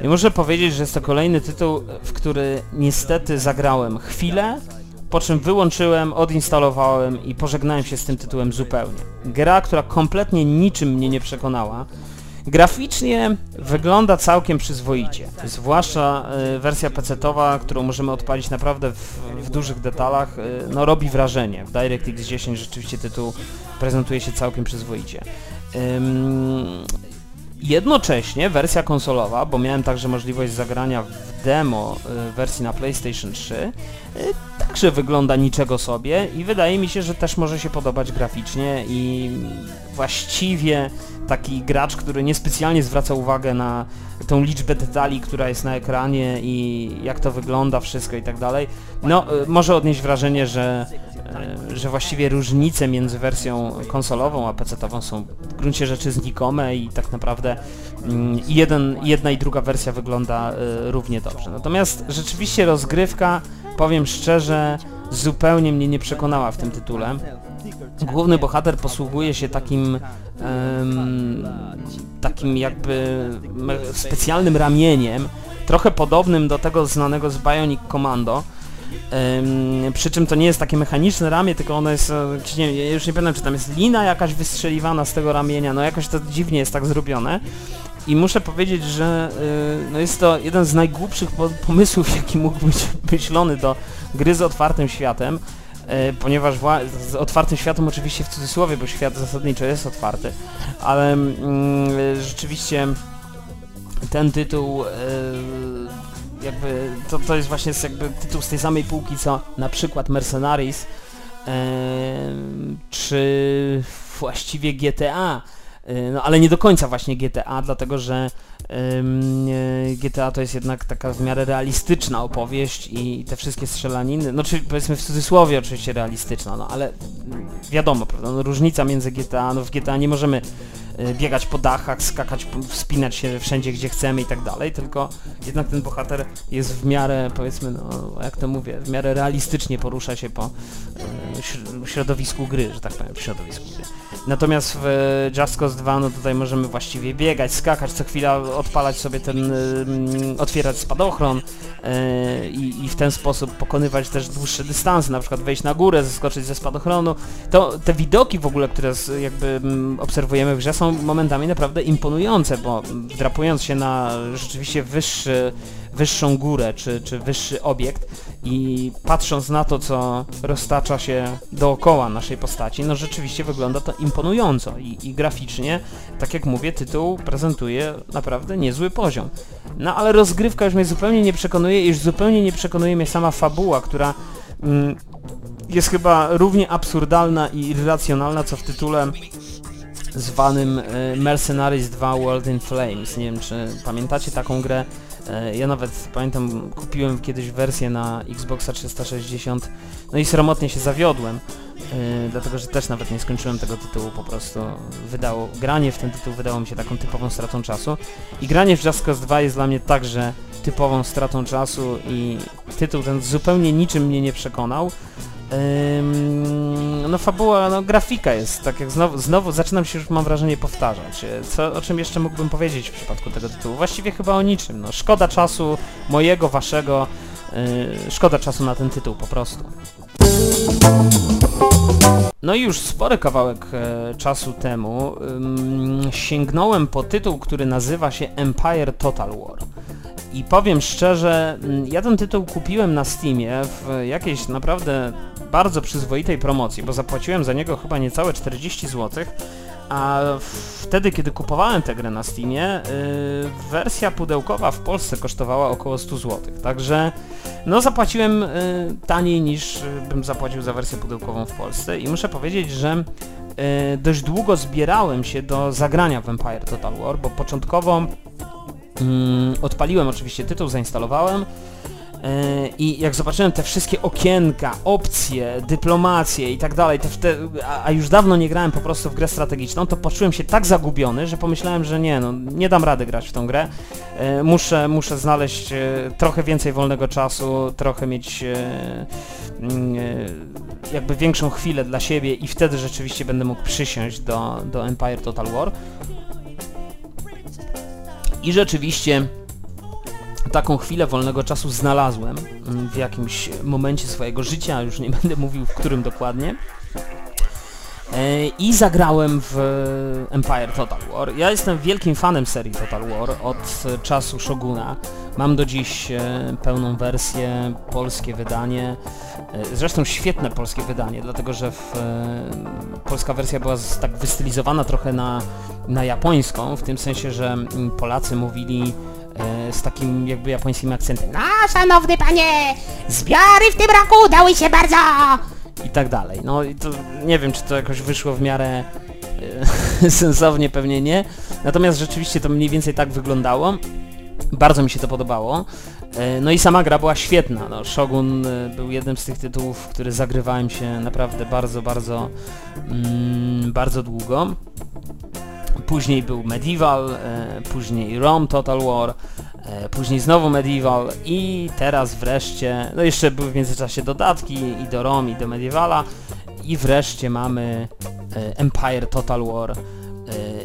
I muszę powiedzieć, że jest to kolejny tytuł, w który niestety zagrałem chwilę, po czym wyłączyłem, odinstalowałem i pożegnałem się z tym tytułem zupełnie. Gra, która kompletnie niczym mnie nie przekonała. Graficznie wygląda całkiem przyzwoicie, zwłaszcza y, wersja PC-towa, którą możemy odpalić naprawdę w, w dużych detalach, y, no robi wrażenie. W DirectX 10 rzeczywiście tytuł prezentuje się całkiem przyzwoicie. Ym, Jednocześnie wersja konsolowa, bo miałem także możliwość zagrania w demo y, wersji na PlayStation 3, y, także wygląda niczego sobie i wydaje mi się, że też może się podobać graficznie i właściwie taki gracz, który niespecjalnie zwraca uwagę na tą liczbę detali, która jest na ekranie i jak to wygląda wszystko i tak dalej, no y, może odnieść wrażenie, że że właściwie różnice między wersją konsolową a PC-tową są w gruncie rzeczy znikome i tak naprawdę mm, jeden, jedna i druga wersja wygląda e, równie dobrze. Natomiast rzeczywiście rozgrywka, powiem szczerze, zupełnie mnie nie przekonała w tym tytule. Główny bohater posługuje się takim em, takim jakby specjalnym ramieniem, trochę podobnym do tego znanego z Bionic Commando. Przy czym to nie jest takie mechaniczne ramię, tylko ono jest, e, nie, już nie pamiętam, czy tam jest lina jakaś wystrzeliwana z tego ramienia, no jakoś to dziwnie jest tak zrobione. I muszę powiedzieć, że y, no jest to jeden z najgłupszych po pomysłów, <laughs> jaki mógł być myślony do gry z otwartym światem, y, ponieważ z otwartym światem oczywiście w cudzysłowie, bo świat zasadniczo jest otwarty, ale mm, rzeczywiście ten tytuł jakby to, to jest właśnie jakby tytuł z tej samej półki co na przykład Mercenaries czy właściwie GTA. Y, No ale nie do końca właśnie GTA, dlatego że e, GTA to jest jednak taka w miarę realistyczna opowieść i te wszystkie strzelaniny, no czyli powiedzmy w cudzysłowie oczywiście realistyczna, no ale wiadomo, prawda, no, różnica między GTA, no w GTA nie możemy y, biegać po dachach, skakać, wspinać się wszędzie gdzie chcemy i tak dalej, tylko jednak ten bohater jest w miarę, powiedzmy, no jak to mówię, w miarę realistycznie porusza się po y, śr- środowisku gry, że tak powiem, w środowisku gry. Natomiast w Just Cause 2 no tutaj możemy właściwie biegać, skakać, co chwila odpalać sobie ten, ym, otwierać spadochron e, i, i w ten sposób pokonywać też dłuższe dystanse, na przykład wejść na górę, zeskoczyć ze spadochronu. To te widoki w ogóle, które jakby mm, obserwujemy w grze są momentami naprawdę imponujące, bo mm, wdrapując się na rzeczywiście wyższy wyższą górę, czy, czy wyższy obiekt i patrząc na to, co roztacza się dookoła naszej postaci, no rzeczywiście wygląda to imponująco i, i graficznie, tak jak mówię, tytuł prezentuje naprawdę niezły poziom. No ale rozgrywka już mnie zupełnie nie przekonuje i już zupełnie nie przekonuje mnie sama fabuła, która mm, jest chyba równie absurdalna i irracjonalna, co w tytule zwanym e, Mercenaries 2 World in Flames. Nie wiem, czy pamiętacie taką grę Ja nawet pamiętam, kupiłem kiedyś wersję na Xboxa 360, no i sromotnie się zawiodłem, e, dlatego że też nawet nie skończyłem tego tytułu, po prostu wydało, granie w ten tytuł wydało mi się taką typową stratą czasu i granie w Just Cause 2 jest dla mnie także typową stratą czasu i tytuł ten zupełnie niczym mnie nie przekonał. No fabuła, no grafika jest, tak jak znowu, znowu zaczynam się już mam wrażenie powtarzać. Co, o czym jeszcze mógłbym powiedzieć w przypadku tego tytułu? Właściwie chyba o niczym, no szkoda czasu mojego, waszego, yy, szkoda czasu na ten tytuł po prostu. No i już spory kawałek e, czasu temu ym, sięgnąłem po tytuł, który nazywa się Empire Total War. I powiem szczerze, mm, ja ten tytuł kupiłem na Steamie w jakiejś naprawdę bardzo przyzwoitej promocji, bo zapłaciłem za niego chyba niecałe 40 zł, a wtedy, kiedy kupowałem tę grę na Steamie, yy, wersja pudełkowa w Polsce kosztowała około 100 zł. Także no zapłaciłem y, taniej niż y, bym zapłacił za wersję pudełkową w Polsce i muszę powiedzieć, że y, dość długo zbierałem się do zagrania w Empire Total War, bo początkowo odpaliłem oczywiście tytuł, zainstalowałem y, i jak zobaczyłem te wszystkie okienka, opcje, dyplomacje i tak dalej, te, a, już dawno nie grałem po prostu w grę strategiczną, to poczułem się tak zagubiony, że pomyślałem, że nie, no nie dam rady grać w tą grę. E, muszę, muszę znaleźć e, trochę więcej wolnego czasu, trochę mieć e, mm, e, jakby większą chwilę dla siebie i wtedy rzeczywiście będę mógł przysiąść do, do Empire Total War. I rzeczywiście taką chwilę wolnego czasu znalazłem mm, w jakimś momencie swojego życia, już nie będę mówił w którym dokładnie. E, I zagrałem w Empire Total War. Ja jestem wielkim fanem serii Total War od czasu Shoguna. Mam do dziś e, pełną wersję, polskie wydanie. E, Zresztą świetne polskie wydanie, dlatego że w, polska wersja była tak wystylizowana trochę na, na japońską, w tym sensie, że mm, Polacy mówili z takim jakby japońskim akcentem. No, szanowny panie, zbiory w tym roku dały się bardzo! I tak dalej. No i to nie wiem, czy to jakoś wyszło w miarę e, <laughs> sensownie, pewnie nie. Natomiast rzeczywiście to mniej więcej tak wyglądało. Bardzo mi się to podobało. E, No i sama gra była świetna. No, Shogun e, był jednym z tych tytułów, w który zagrywałem się naprawdę bardzo, bardzo, mm, bardzo długo. Później był Medieval, później Rome Total War, później znowu Medieval i teraz wreszcie, no jeszcze były w międzyczasie dodatki i do Rome i do Medievala. I wreszcie mamy e, Empire Total War. E,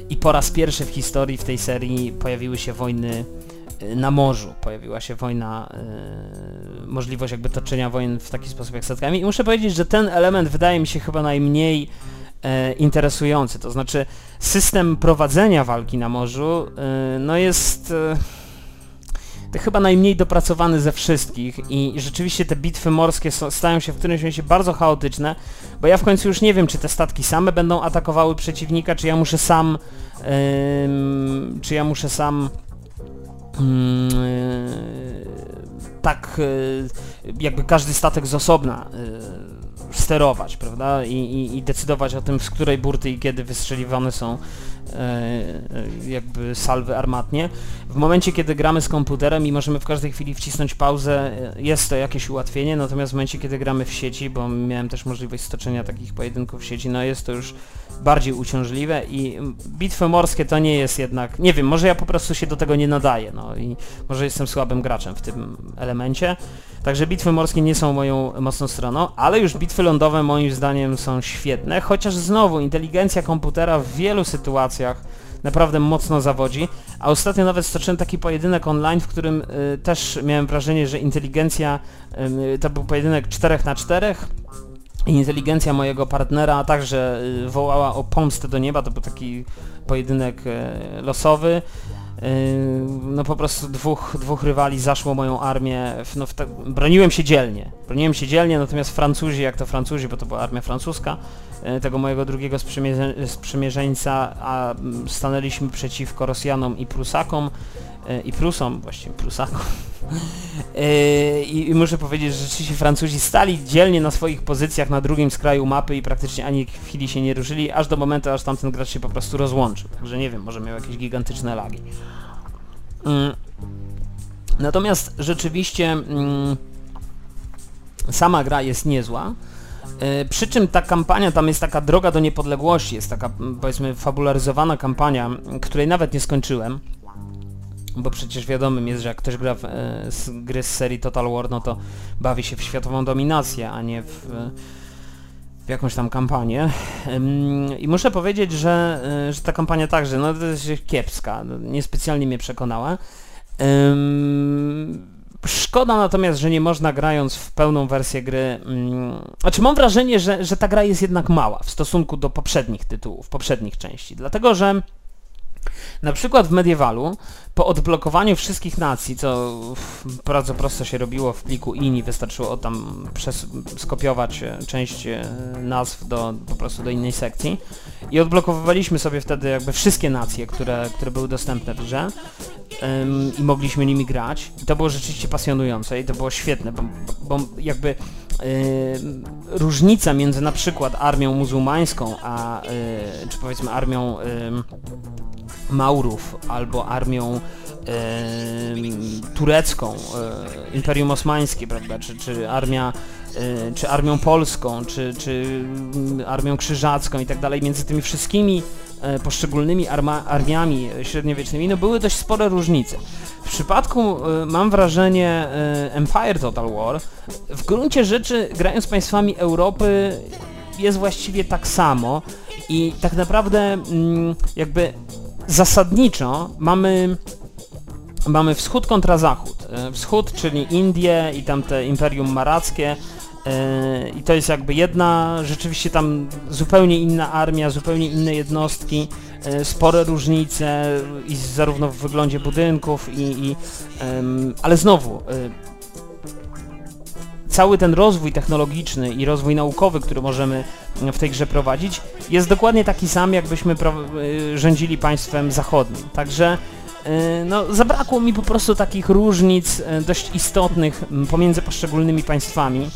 i po raz pierwszy w historii w tej serii pojawiły się wojny e, na morzu, pojawiła się wojna, e, możliwość jakby toczenia wojen w taki sposób jak statkami i muszę powiedzieć, że ten element wydaje mi się chyba najmniej e, interesujący, to znaczy system prowadzenia walki na morzu e, no jest e, to chyba najmniej dopracowany ze wszystkich i rzeczywiście te bitwy morskie są, stają się w którymś momencie bardzo chaotyczne, bo ja w końcu już nie wiem, czy te statki same będą atakowały przeciwnika, czy ja muszę sam em, czy ja muszę sam e, tak e, jakby każdy statek z osobna e, sterować, prawda? I, i, I decydować o tym, z której burty i kiedy wystrzeliwane są jakby salwy armatnie. W momencie, kiedy gramy z komputerem i możemy w każdej chwili wcisnąć pauzę, e, jest to jakieś ułatwienie, natomiast w momencie, kiedy gramy w sieci, bo miałem też możliwość stoczenia takich pojedynków w sieci, no jest to już bardziej uciążliwe i bitwy morskie to nie jest jednak, nie wiem, może ja po prostu się do tego nie nadaję, no i może jestem słabym graczem w tym elemencie. Także bitwy morskie nie są moją mocną stroną, ale już bitwy lądowe moim zdaniem są świetne, chociaż znowu inteligencja komputera w wielu sytuacjach naprawdę mocno zawodzi, a ostatnio nawet stoczyłem taki pojedynek online, w którym y, też miałem wrażenie, że inteligencja, y, to był pojedynek 4 na 4 i inteligencja mojego partnera także y, wołała o pomstę do nieba, to był taki pojedynek y, losowy. Yy, no po prostu dwóch, dwóch rywali zaszło moją armię, no broniłem się dzielnie, broniłem się dzielnie, natomiast Francuzi, jak to Francuzi, bo to była armia francuska, tego mojego drugiego sprzymierze- sprzymierzeńca, a mm, stanęliśmy przeciwko Rosjanom i Prusakom, yy, i Prusom, właściwie Prusakom. Yy, <laughs> I, I muszę powiedzieć, że rzeczywiście Francuzi stali dzielnie na swoich pozycjach na drugim skraju mapy i praktycznie ani chwili się nie ruszyli, aż do momentu, aż tamten gracz się po prostu rozłączył. Także nie wiem, może miał jakieś gigantyczne lagi. Mm. Natomiast rzeczywiście mm, sama gra jest niezła. E, Przy czym ta kampania, tam jest taka droga do niepodległości, jest taka powiedzmy fabularyzowana kampania, której nawet nie skończyłem. Bo przecież wiadomym jest, że jak ktoś gra w e, z gry z serii Total War, no to bawi się w światową dominację, a nie w, e, w jakąś tam kampanię. I muszę powiedzieć, że, e, że ta kampania także, no to jest kiepska, no, niespecjalnie mnie przekonała. Ym, Szkoda natomiast, że nie można grając w pełną wersję gry... Mm, znaczy mam wrażenie, że, że ta gra jest jednak mała w stosunku do poprzednich tytułów, poprzednich części. Dlatego, że na przykład w Medievalu, po odblokowaniu wszystkich nacji, co bardzo prosto się robiło w pliku INI, wystarczyło tam skopiować e, część e, nazw do, po prostu do innej sekcji i odblokowywaliśmy sobie wtedy jakby wszystkie nacje, które, które były dostępne w grze i mogliśmy nimi grać. I to było rzeczywiście pasjonujące i to było świetne, bo, bo jakby ym, różnica między na przykład armią muzułmańską, a y, czy powiedzmy armią ym, Maurów albo armią e, turecką, e, Imperium Osmańskie, prawda, czy, czy armia e, czy armią polską, czy, czy mm, armią krzyżacką i tak dalej, między tymi wszystkimi e, poszczególnymi armiami średniowiecznymi, no były dość spore różnice. W przypadku, e, mam wrażenie, Empire Total War, w gruncie rzeczy, grając państwami Europy, jest właściwie tak samo i tak naprawdę mm, jakby zasadniczo mamy mamy wschód kontra zachód. E, Wschód, czyli Indie i tamte Imperium Marackie e, i to jest jakby jedna, rzeczywiście tam zupełnie inna armia, zupełnie inne jednostki, e, spore różnice i zarówno w wyglądzie budynków i, i ale znowu cały ten rozwój technologiczny i rozwój naukowy, który możemy w tej grze prowadzić, jest dokładnie taki sam, jakbyśmy y, rządzili państwem zachodnim. Także y, no, zabrakło mi po prostu takich różnic y, dość istotnych pomiędzy poszczególnymi państwami,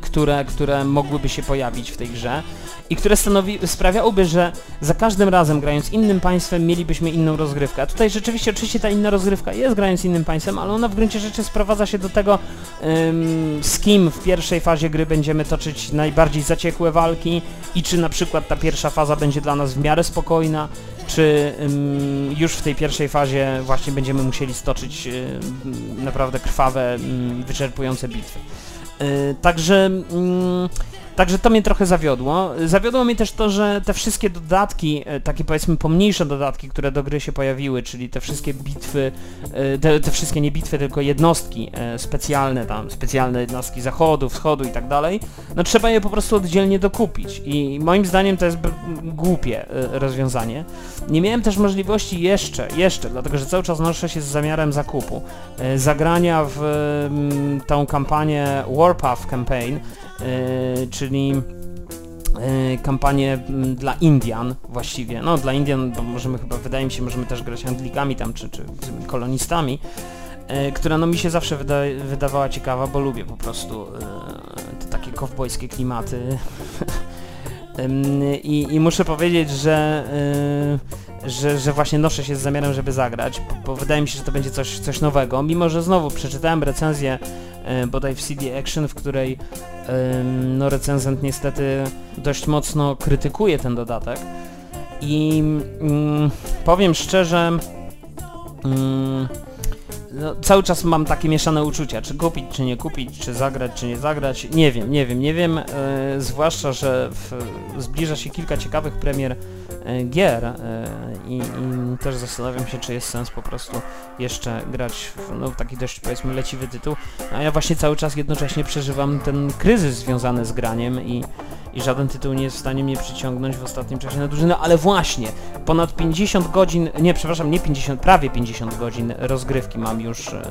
które, które mogłyby się pojawić w tej grze i które stanowi, sprawiałyby, że za każdym razem grając innym państwem mielibyśmy inną rozgrywkę. A tutaj rzeczywiście oczywiście ta inna rozgrywka jest grając innym państwem, ale ona w gruncie rzeczy sprowadza się do tego, z kim w pierwszej fazie gry będziemy toczyć najbardziej zaciekłe walki i czy na przykład ta pierwsza faza będzie dla nas w miarę spokojna, czy już w tej pierwszej fazie właśnie będziemy musieli stoczyć naprawdę krwawe, wyczerpujące bitwy. Yy, także, mm, także to mnie trochę zawiodło. Zawiodło mnie też to, że te wszystkie dodatki, e, takie powiedzmy pomniejsze dodatki, które do gry się pojawiły, czyli te wszystkie bitwy, e, te, te wszystkie nie bitwy, tylko jednostki e, specjalne tam, specjalne jednostki zachodu, wschodu i tak dalej, no trzeba je po prostu oddzielnie dokupić i moim zdaniem to jest głupie rozwiązanie. Nie miałem też możliwości jeszcze, jeszcze, dlatego że cały czas noszę się z zamiarem zakupu, zagrania w mm, tą kampanię Warpath Campaign, e, czyli e, kampanię dla Indian właściwie, no dla Indian, bo możemy chyba, wydaje mi się, możemy też grać Anglikami tam, czy, czy kolonistami, e, która no mi się zawsze wyda wydawała ciekawa, bo lubię po prostu e, te takie kowbojskie klimaty. <laughs> I, I muszę powiedzieć, że, że, że właśnie noszę się z zamiarem, żeby zagrać, bo, wydaje mi się, że to będzie coś, coś nowego, mimo że znowu przeczytałem recenzję y, bodaj w CD Action, w której no, recenzent niestety dość mocno krytykuje ten dodatek. I mm, powiem szczerze, mm, no, cały czas mam takie mieszane uczucia, czy kupić, czy nie kupić, czy zagrać, czy nie zagrać, nie wiem, nie wiem, nie wiem, e, zwłaszcza, że w, zbliża się kilka ciekawych premier e, gier e, i, i też zastanawiam się, czy jest sens po prostu jeszcze grać w no, taki dość powiedzmy leciwy tytuł, a ja właśnie cały czas jednocześnie przeżywam ten kryzys związany z graniem i, i żaden tytuł nie jest w stanie mnie przyciągnąć w ostatnim czasie na drużynę, ale właśnie, ponad 50 godzin, nie, przepraszam, nie 50, prawie 50 godzin rozgrywki mam już e,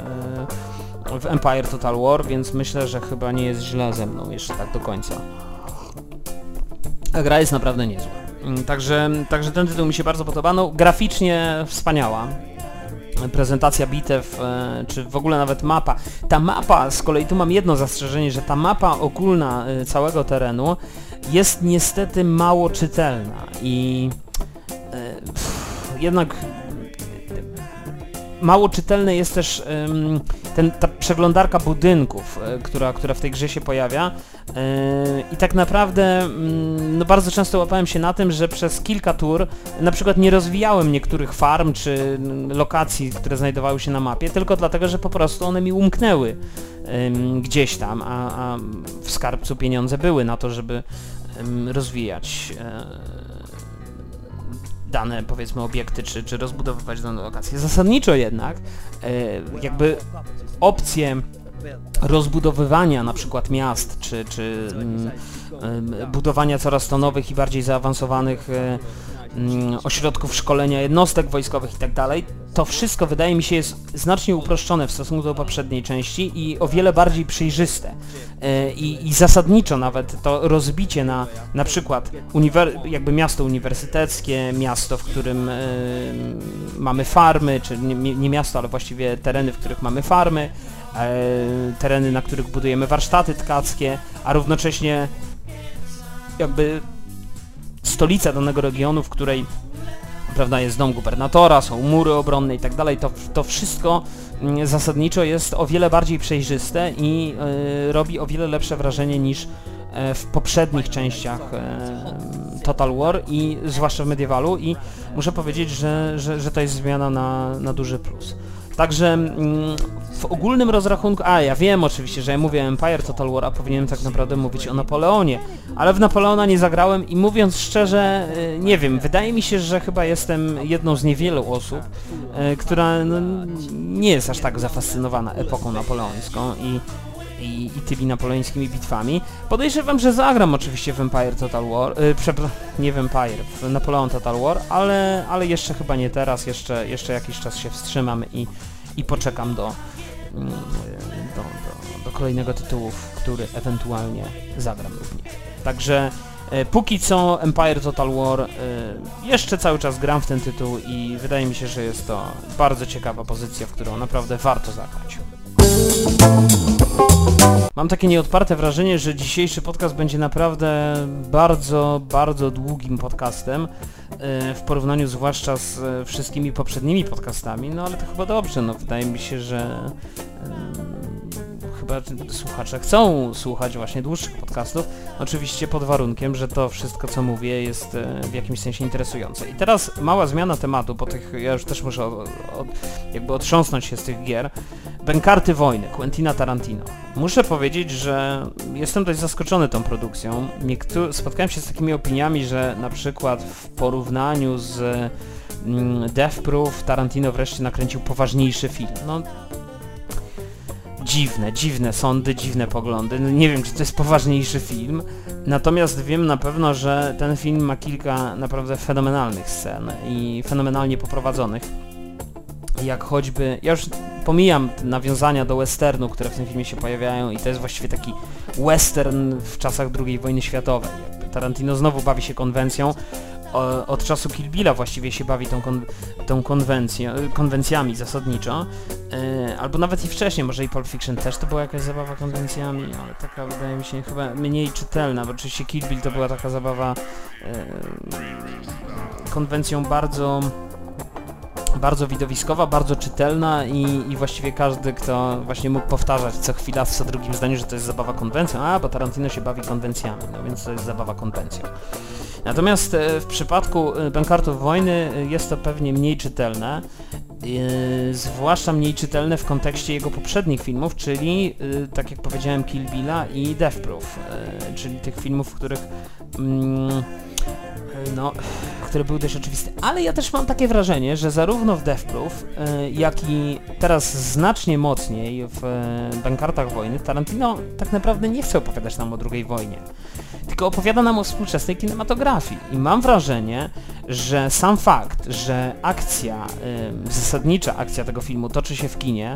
w Empire Total War, więc myślę, że chyba nie jest źle ze mną jeszcze tak do końca. A gra jest naprawdę niezła. Mm, Także, także ten tytuł mi się bardzo podobał. No, graficznie wspaniała. Prezentacja bitew, e, czy w ogóle nawet mapa. Ta mapa, z kolei tu mam jedno zastrzeżenie, że ta mapa ogólna e, całego terenu jest niestety mało czytelna i e, pff, jednak mało czytelne jest też ten, ta przeglądarka budynków, y, która, która w tej grze się pojawia. Y, i tak naprawdę mm, no bardzo często łapałem się na tym, że przez kilka tur na przykład nie rozwijałem niektórych farm czy mm, lokacji, które znajdowały się na mapie, tylko dlatego, że po prostu one mi umknęły gdzieś tam, a, a w skarbcu pieniądze były na to, żeby rozwijać e, dane powiedzmy obiekty, czy, czy rozbudowywać dane lokacje. Zasadniczo jednak e, jakby opcje rozbudowywania na przykład miast, czy, czy mm, em, budowania coraz to nowych i bardziej zaawansowanych e, ośrodków szkolenia jednostek wojskowych i tak to wszystko wydaje mi się jest znacznie uproszczone w stosunku do poprzedniej części i o wiele bardziej przejrzyste. E, I, i zasadniczo nawet to rozbicie na na przykład jakby miasto uniwersyteckie, miasto, w którym e, mamy farmy, czy nie, nie miasto, ale właściwie tereny, w których mamy farmy, e, tereny, na których budujemy warsztaty tkackie, a równocześnie jakby stolica danego regionu, w której prawda, jest dom gubernatora, są mury obronne i tak dalej, to, to wszystko mm, zasadniczo jest o wiele bardziej przejrzyste i y, robi o wiele lepsze wrażenie niż e, w poprzednich częściach e, Total War i zwłaszcza w Medievalu i muszę powiedzieć, że, że, że to jest zmiana na, na duży plus. Także mm, w ogólnym rozrachunku, a ja wiem oczywiście, że ja mówię Empire Total War, a powinienem tak naprawdę mówić o Napoleonie, ale w Napoleona nie zagrałem i mówiąc szczerze, y, nie wiem, wydaje mi się, że chyba jestem jedną z niewielu osób, y, która no, nie jest aż tak zafascynowana epoką napoleońską i i, i tymi napoleońskimi bitwami. Podejrzewam, że zagram oczywiście w Empire Total War, yy, przepra- nie w Empire, w Napoleon Total War, ale, ale jeszcze chyba nie teraz, jeszcze, jeszcze jakiś czas się wstrzymam i, i poczekam do, mm, do, do, do kolejnego tytułu, który ewentualnie zagram również. Także e, póki co Empire Total War e, jeszcze cały czas gram w ten tytuł i wydaje mi się, że jest to bardzo ciekawa pozycja, w którą naprawdę warto zagrać. Mam takie nieodparte wrażenie, że dzisiejszy podcast będzie naprawdę bardzo, bardzo długim podcastem w porównaniu zwłaszcza z e, wszystkimi poprzednimi podcastami, no ale to chyba dobrze, no wydaje mi się, że chyba słuchacze chcą słuchać właśnie dłuższych podcastów, oczywiście pod warunkiem, że to wszystko co mówię jest e, w jakimś sensie interesujące. I teraz mała zmiana tematu, po tych, ja już też muszę od, od, jakby otrząsnąć się z tych gier. Bękarty wojny, Quentina Tarantino. Muszę powiedzieć, że jestem dość zaskoczony tą produkcją. Niektó- spotkałem się z takimi opiniami, że na przykład w porównaniu z mm, Death Proof Tarantino wreszcie nakręcił poważniejszy film. No dziwne, dziwne sądy, dziwne poglądy. No, nie wiem, czy to jest poważniejszy film, natomiast wiem na pewno, że ten film ma kilka naprawdę fenomenalnych scen i fenomenalnie poprowadzonych. Jak choćby, ja już pomijam nawiązania do westernu, które w tym filmie się pojawiają i to jest właściwie taki western w czasach II wojny światowej. Tarantino znowu bawi się konwencją, od czasu Kill Billa właściwie się bawi tą, kon, tą konwencją, konwencjami zasadniczo, e, albo nawet i wcześniej, może i Pulp Fiction też to była jakaś zabawa konwencjami, ale taka wydaje mi się chyba mniej czytelna, bo oczywiście Kill Bill to była taka zabawa e, konwencją bardzo bardzo widowiskowa, bardzo czytelna i, i właściwie każdy, kto właśnie mógł powtarzać co chwila w co drugim zdaniu, że to jest zabawa konwencją, a bo Tarantino się bawi konwencjami, no więc to jest zabawa konwencją. Natomiast e, w przypadku e, Bankartów Wojny e, jest to pewnie mniej czytelne, e, zwłaszcza mniej czytelne w kontekście jego poprzednich filmów, czyli e, tak jak powiedziałem Kill Billa i Death Proof, e, czyli tych filmów, w których mm, no, które były dość oczywiste. Ale ja też mam takie wrażenie, że zarówno w Death Proof, e, jak i teraz znacznie mocniej w e, Bankartach Wojny, Tarantino tak naprawdę nie chce opowiadać nam o II wojnie. Tylko opowiada nam o współczesnej kinematografii. I mam wrażenie, że sam fakt, że akcja, e, zasadnicza akcja tego filmu toczy się w kinie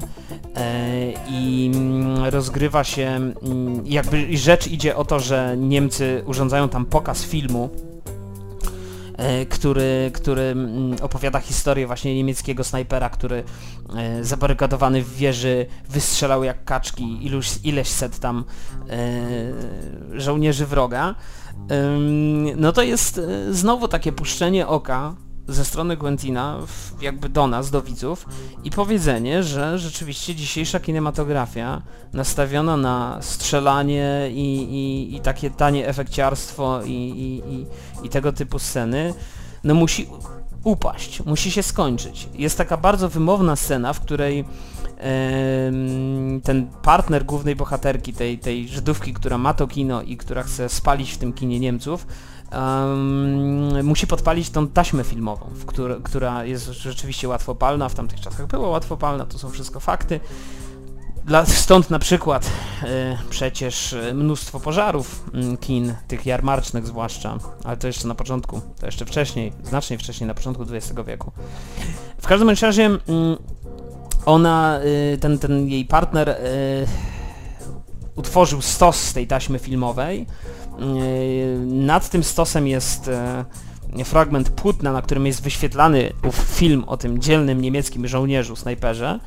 i mm, rozgrywa się, mm, jakby rzecz idzie o to, że Niemcy urządzają tam pokaz filmu, e, który, który mm, opowiada historię właśnie niemieckiego snajpera, który e, zabarykadowany w wieży wystrzelał jak kaczki iluś, ileś set tam żołnierzy wroga. No to jest e, znowu takie puszczenie oka ze strony Quentina jakby do nas, do widzów i powiedzenie, że rzeczywiście dzisiejsza kinematografia nastawiona na strzelanie i, i, i takie tanie efekciarstwo i, i, tego typu sceny, no musi upaść, musi się skończyć. Jest taka bardzo wymowna scena, w której ten partner głównej bohaterki, tej, tej Żydówki, która ma to kino i która chce spalić w tym kinie Niemców, em, musi podpalić tą taśmę filmową, któr, która jest rzeczywiście łatwopalna, w tamtych czasach była łatwopalna, to są wszystko fakty. Dla, stąd na przykład e, przecież mnóstwo pożarów mm, kin, tych jarmarcznych zwłaszcza, ale to jeszcze na początku, to jeszcze wcześniej, znacznie wcześniej, na początku XX wieku. W każdym razie mm, ona, y, ten, ten jej partner y, utworzył stos z tej taśmy filmowej. Y, Nad tym stosem jest fragment płótna, na którym jest wyświetlany film o tym dzielnym niemieckim żołnierzu, snajperze.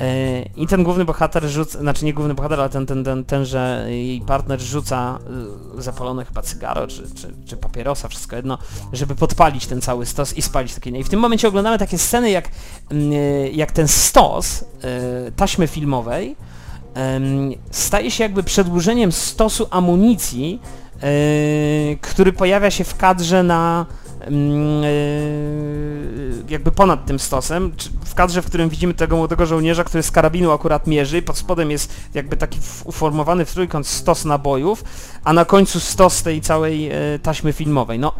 Y, I ten główny bohater rzuca, znaczy nie główny bohater, ale ten, ten, ten, tenże jej partner rzuca y, zapalone chyba cygaro, czy, czy, czy papierosa, wszystko jedno, żeby podpalić ten cały stos i spalić to kinie. I w tym momencie oglądamy takie sceny, jak, mm, y, jak ten stos taśmy filmowej staje się jakby przedłużeniem stosu amunicji, który pojawia się w kadrze na jakby ponad tym stosem, w kadrze, w którym widzimy tego młodego żołnierza, który z karabinu akurat mierzy, pod spodem jest jakby taki uformowany w trójkąt stos nabojów, a na końcu stos tej całej e, taśmy filmowej. No,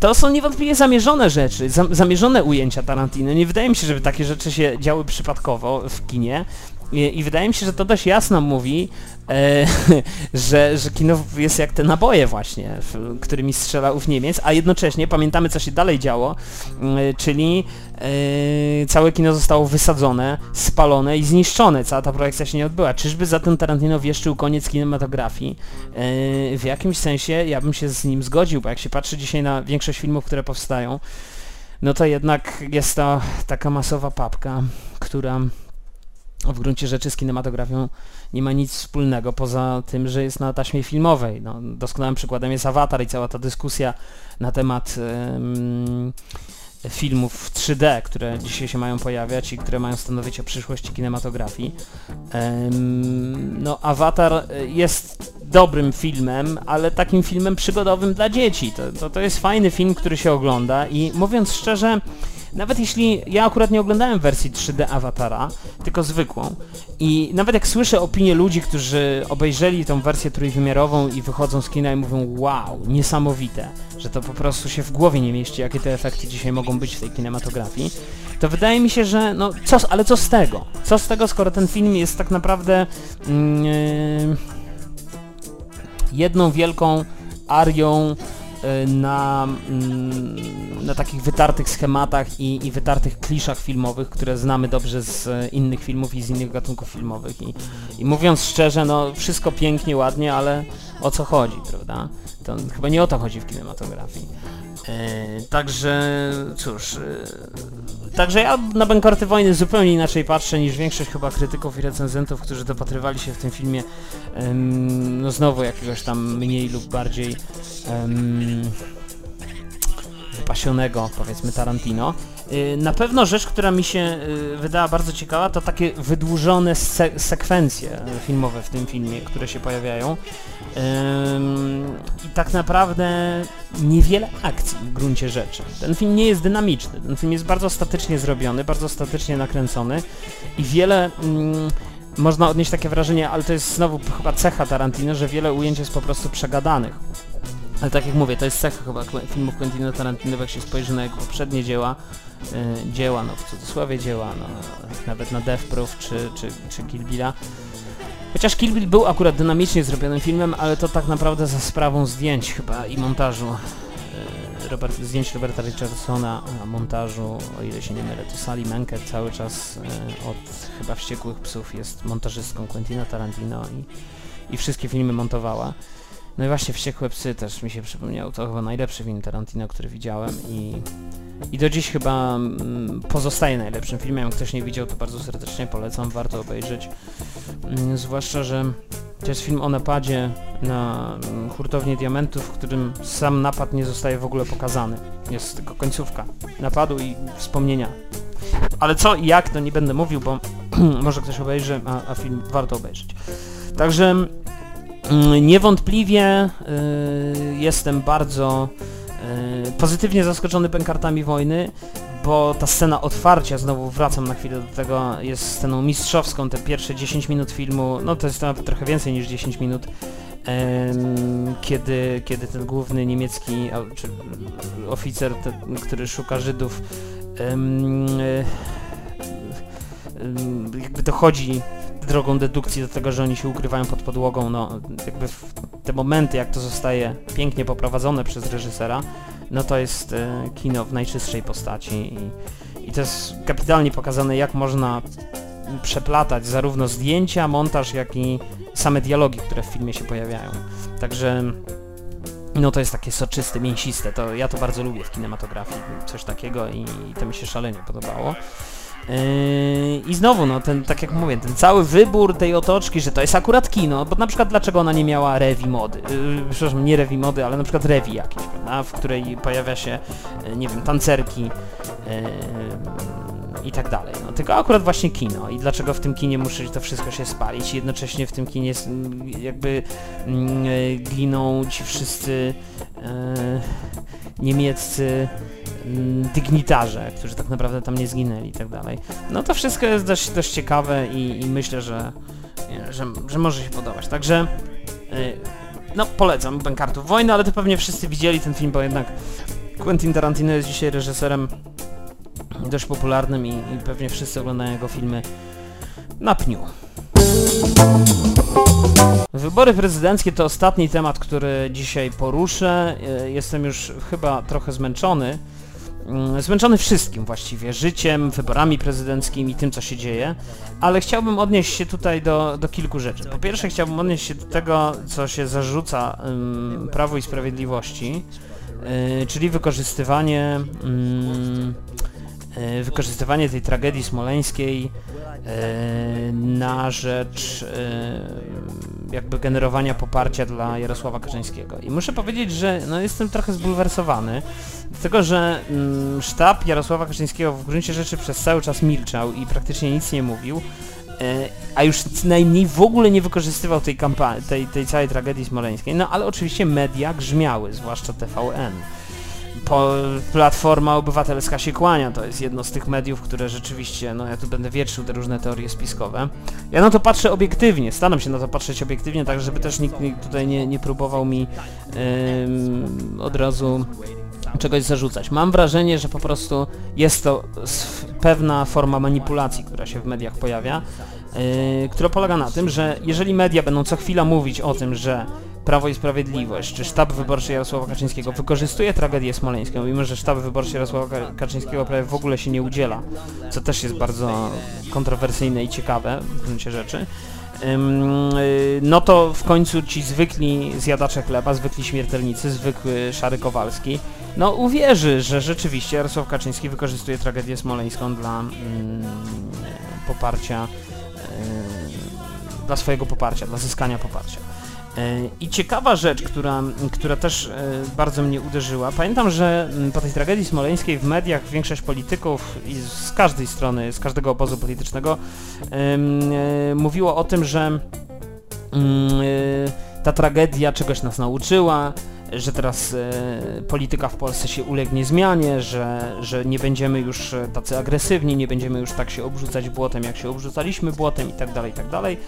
to są niewątpliwie zamierzone rzeczy, zam, zamierzone ujęcia Tarantino. Nie wydaje mi się, żeby takie rzeczy się działy przypadkowo w kinie. I wydaje mi się, że to dość jasno mówi, e, <laughs> że, że kino jest jak te naboje właśnie, w, którymi strzela ów Niemiec, a jednocześnie pamiętamy, co się dalej działo, e, czyli e, całe kino zostało wysadzone, spalone i zniszczone. Cała ta projekcja się nie odbyła. Czyżby zatem Tarantino wieszczył koniec kinematografii? E, w jakimś sensie ja bym się z nim zgodził, bo jak się patrzy dzisiaj na większość filmów, które powstają, no to jednak jest to taka masowa papka, która w gruncie rzeczy z kinematografią nie ma nic wspólnego, poza tym, że jest na taśmie filmowej. No, doskonałym przykładem jest Avatar i cała ta dyskusja na temat em, filmów w 3D, które dzisiaj się mają pojawiać i które mają stanowić o przyszłości kinematografii. Em, no, Avatar e, jest dobrym filmem, ale takim filmem przygodowym dla dzieci. To, to, to jest fajny film, który się ogląda i mówiąc szczerze, nawet jeśli ja akurat nie oglądałem wersji 3D Awatara, tylko zwykłą i nawet jak słyszę opinie ludzi, którzy obejrzeli tą wersję trójwymiarową i wychodzą z kina i mówią wow, niesamowite, że to po prostu się w głowie nie mieści, jakie te efekty dzisiaj mogą być w tej kinematografii, to wydaje mi się, że no co, ale co z tego? Co z tego, skoro ten film jest tak naprawdę yy, jedną wielką arią na, mm, na takich wytartych schematach i, i wytartych kliszach filmowych, które znamy dobrze z e, innych filmów i z innych gatunków filmowych. I, I mówiąc szczerze, no wszystko pięknie, ładnie, ale o co chodzi, prawda? To chyba nie o to chodzi w kinematografii. E, także cóż, e, także ja na Bankorty Wojny zupełnie inaczej patrzę niż większość chyba krytyków i recenzentów, którzy dopatrywali się w tym filmie no znowu jakiegoś tam mniej lub bardziej em, wypasionego, powiedzmy Tarantino. Y, Na pewno rzecz, która mi się wydała bardzo ciekawa, to takie wydłużone se sekwencje filmowe w tym filmie, które się pojawiają. I tak naprawdę niewiele akcji w gruncie rzeczy. Ten film nie jest dynamiczny, ten film jest bardzo statycznie zrobiony, bardzo statycznie nakręcony i wiele... Mm, można odnieść takie wrażenie, ale to jest znowu chyba cecha Tarantino, że wiele ujęć jest po prostu przegadanych. Ale tak jak mówię, to jest cecha chyba filmów Quentina Tarantino, jak się spojrzy na jego poprzednie dzieła, y, dzieła, no w cudzysłowie dzieła, no nawet na Death Proof czy, czy, czy Kill Billa. Chociaż Kill Bill był akurat dynamicznie zrobionym filmem, ale to tak naprawdę za sprawą zdjęć chyba i montażu. y, Robert, zdjęć Roberta Richardsona, montażu, o ile się nie mylę, to Sally Menke cały czas y, od chyba Wściekłych Psów jest montażystką Quentina Tarantino i, i wszystkie filmy montowała. No i właśnie Wściekłe Psy też mi się przypomniał, to chyba najlepszy film Tarantino, który widziałem i, i do dziś chyba mm, pozostaje najlepszym filmem. Jak ktoś nie widział, to bardzo serdecznie polecam, warto obejrzeć. Mm, zwłaszcza, że To jest film o napadzie na mm, hurtownię diamentów, w którym sam napad nie zostaje w ogóle pokazany. Jest tylko końcówka napadu i wspomnienia. Ale co i jak, to nie będę mówił, bo <clears throat> może ktoś obejrzy, a, a film warto obejrzeć. Także niewątpliwie y, jestem bardzo y, pozytywnie zaskoczony pękartami wojny, bo ta scena otwarcia, znowu wracam na chwilę do tego, jest sceną mistrzowską, te pierwsze 10 minut filmu, no to jest nawet trochę więcej niż 10 minut, kiedy, kiedy ten główny niemiecki oficer, ten, który szuka Żydów, em, jakby dochodzi drogą dedukcji do tego, że oni się ukrywają pod podłogą, no jakby te momenty, jak to zostaje pięknie poprowadzone przez reżysera, no to jest e, kino w najczystszej postaci i, i to jest kapitalnie pokazane, jak można przeplatać zarówno zdjęcia, montaż, jak i same dialogi, które w filmie się pojawiają. Także no to jest takie soczyste, mięsiste, to ja to bardzo lubię w kinematografii, coś takiego i, i to mi się szalenie podobało. Yy, I znowu, no ten, tak jak mówię, ten cały wybór tej otoczki, że to jest akurat kino, bo na przykład dlaczego ona nie miała rewi mody, yy, przepraszam, nie rewi mody, ale na przykład rewi jakieś, prawda, w której pojawia się, yy, nie wiem, tancerki yy, i tak dalej, no. Tylko akurat właśnie kino. I dlaczego w tym kinie musi to wszystko się spalić? I jednocześnie w tym kinie m, jakby yy, giną ci wszyscy yy, niemieccy dygnitarze, którzy tak naprawdę tam nie zginęli i tak dalej. No to wszystko jest dość, dość ciekawe i, i myślę, że, że, że może się podobać. Także y, no polecam Bankartów Wojny, ale to pewnie wszyscy widzieli ten film, bo jednak Quentin Tarantino jest dzisiaj reżyserem dość popularnym i, i pewnie wszyscy oglądają jego filmy na pniu. Wybory prezydenckie to ostatni temat, który dzisiaj poruszę. E, Jestem już chyba trochę zmęczony. Mm, Zmęczony wszystkim właściwie, życiem, wyborami prezydenckimi, tym co się dzieje, ale chciałbym odnieść się tutaj do, do kilku rzeczy. Po pierwsze chciałbym odnieść się do tego, co się zarzuca ym, Prawu i Sprawiedliwości, yy, czyli wykorzystywanie yy, wykorzystywanie tej tragedii smoleńskiej e, na rzecz e, jakby generowania poparcia dla Jarosława Kaczyńskiego. I muszę powiedzieć, że no, jestem trochę zbulwersowany, dlatego że mm, sztab Jarosława Kaczyńskiego w gruncie rzeczy przez cały czas milczał i praktycznie nic nie mówił, e, a już najmniej w ogóle nie wykorzystywał tej tej, tej całej tragedii smoleńskiej. No ale oczywiście media grzmiały, zwłaszcza TVN po, Platforma Obywatelska się kłania, to jest jedno z tych mediów, które rzeczywiście, no ja tu będę wietrzył te różne teorie spiskowe. Ja na to patrzę obiektywnie, staram się na to patrzeć obiektywnie, tak żeby też nikt, nikt tutaj nie, nie próbował mi ym, od razu czegoś zarzucać. Mam wrażenie, że po prostu jest to pewna forma manipulacji, która się w mediach pojawia, yy, która polega na tym, że jeżeli media będą co chwila mówić o tym, że Prawo i Sprawiedliwość, czy sztab wyborczy Jarosława Kaczyńskiego wykorzystuje tragedię smoleńską, mimo że sztab wyborczy Jarosława Ka- Kaczyńskiego prawie w ogóle się nie udziela, co też jest bardzo kontrowersyjne i ciekawe w gruncie rzeczy, y, no to w końcu ci zwykli zjadacze chleba, zwykli śmiertelnicy, zwykły Szary Kowalski, no uwierzy, że rzeczywiście Jarosław Kaczyński wykorzystuje tragedię smoleńską dla mm, poparcia, y, dla swojego poparcia, dla zyskania poparcia. E, I ciekawa rzecz, która, która też e, bardzo mnie uderzyła. Pamiętam, że mm, po tej tragedii smoleńskiej w mediach większość polityków i z każdej strony, z każdego obozu politycznego e, mówiło o tym, że mm, ta tragedia czegoś nas nauczyła, że teraz e, polityka w Polsce się ulegnie zmianie, że, że nie będziemy już e, tacy agresywni, nie będziemy już tak się obrzucać błotem, jak się obrzucaliśmy błotem i tak dalej, i tak dalej.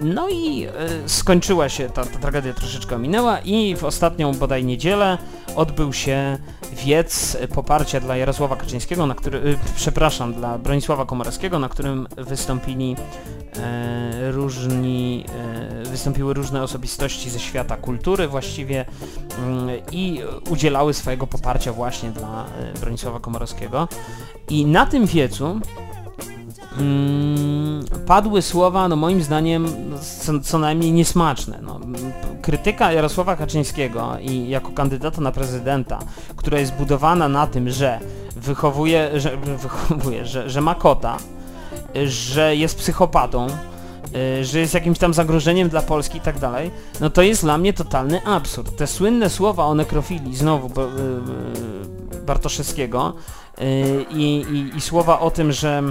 No i e, skończyła się ta, ta tragedia troszeczkę minęła i w ostatnią bodaj niedzielę odbył się wiec poparcia dla Jarosława Kaczyńskiego, na który, y, przepraszam, dla Bronisława Komorowskiego, na którym wystąpili e, różni, e, wystąpiły różne osobistości ze świata kultury właściwie mm, i udzielały swojego poparcia właśnie dla e, Bronisława Komorowskiego. I na tym wiecu Mm, padły słowa, no moim zdaniem, co, co najmniej niesmaczne. No, krytyka Jarosława Kaczyńskiego i jako kandydata na prezydenta, która jest budowana na tym, że wychowuje, że, wychowuje, że, że ma kota, że jest psychopatą, y, że jest jakimś tam zagrożeniem dla Polski i tak dalej, no to jest dla mnie totalny absurd. Te słynne słowa o nekrofilii, znowu y, y, Bartoszewskiego, i, i, i słowa o tym, że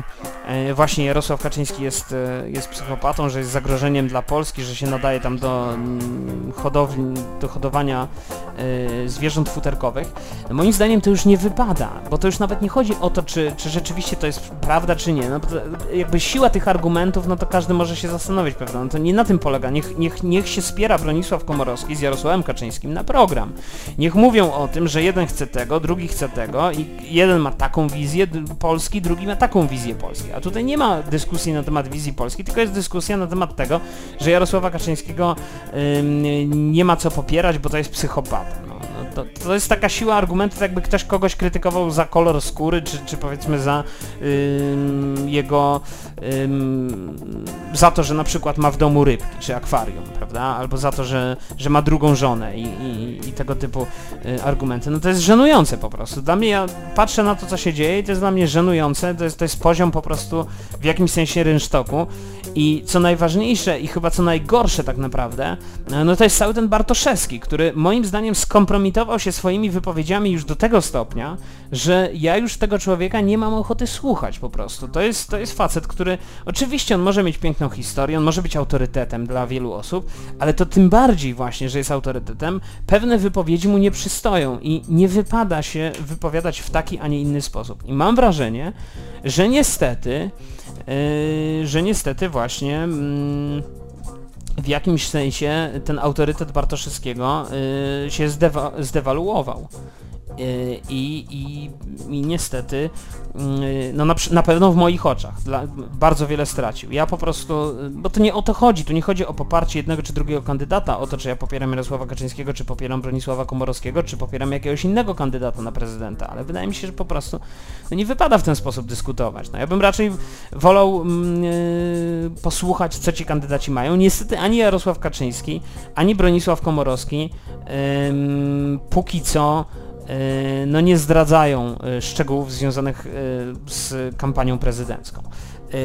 y, właśnie Jarosław Kaczyński jest, y, jest psychopatą, że jest zagrożeniem dla Polski, że się nadaje tam do mm, hodowli, do hodowania y, zwierząt futerkowych. No moim zdaniem to już nie wypada, bo to już nawet nie chodzi o to, czy, czy rzeczywiście to jest prawda, czy nie. No, jakby siła tych argumentów, no to każdy może się zastanowić, prawda? No to nie na tym polega. Niech, niech, niech się spiera Bronisław Komorowski z Jarosławem Kaczyńskim na program. Niech mówią o tym, że jeden chce tego, drugi chce tego i jeden ma taką wizję Polski, drugi ma taką wizję Polski. A tutaj nie ma dyskusji na temat wizji Polski, tylko jest dyskusja na temat tego, że Jarosława Kaczyńskiego ym, nie ma co popierać, bo to jest psychopata. No, no to, to jest taka siła argumentu, tak jakby ktoś kogoś krytykował za kolor skóry, czy, czy powiedzmy za ym, jego za to, że na przykład ma w domu rybki, czy akwarium, prawda? Albo za to, że, że ma drugą żonę i, i, i tego typu y, argumenty. No to jest żenujące po prostu. Dla mnie, ja patrzę na to, co się dzieje i to jest dla mnie żenujące, to jest, to jest poziom po prostu w jakimś sensie rynsztoku i co najważniejsze i chyba co najgorsze tak naprawdę, e, no to jest cały ten Bartoszewski, który moim zdaniem skompromitował się swoimi wypowiedziami już do tego stopnia, że ja już tego człowieka nie mam ochoty słuchać po prostu. To jest, to jest facet, który oczywiście on może mieć piękną historię, on może być autorytetem dla wielu osób, ale to tym bardziej właśnie, że jest autorytetem, pewne wypowiedzi mu nie przystoją i nie wypada się wypowiadać w taki, a nie inny sposób. I mam wrażenie, że niestety, yy, że niestety właśnie mm, w jakimś sensie ten autorytet Bartoszewskiego yy, się zdewa zdewaluował. Yy, I, i, I niestety, yy, no na, na pewno w moich oczach dla, bardzo wiele stracił. Ja po prostu, yy, bo to nie o to chodzi, tu nie chodzi o poparcie jednego czy drugiego kandydata, o to czy ja popieram Jarosława Kaczyńskiego, czy popieram Bronisława Komorowskiego, czy popieram jakiegoś innego kandydata na prezydenta, ale wydaje mi się, że po prostu no nie wypada w ten sposób dyskutować. No ja bym raczej wolał yy, posłuchać, co ci kandydaci mają. Niestety ani Jarosław Kaczyński, ani Bronisław Komorowski ym, póki co yy, no nie zdradzają yy, szczegółów związanych yy, z kampanią prezydencką.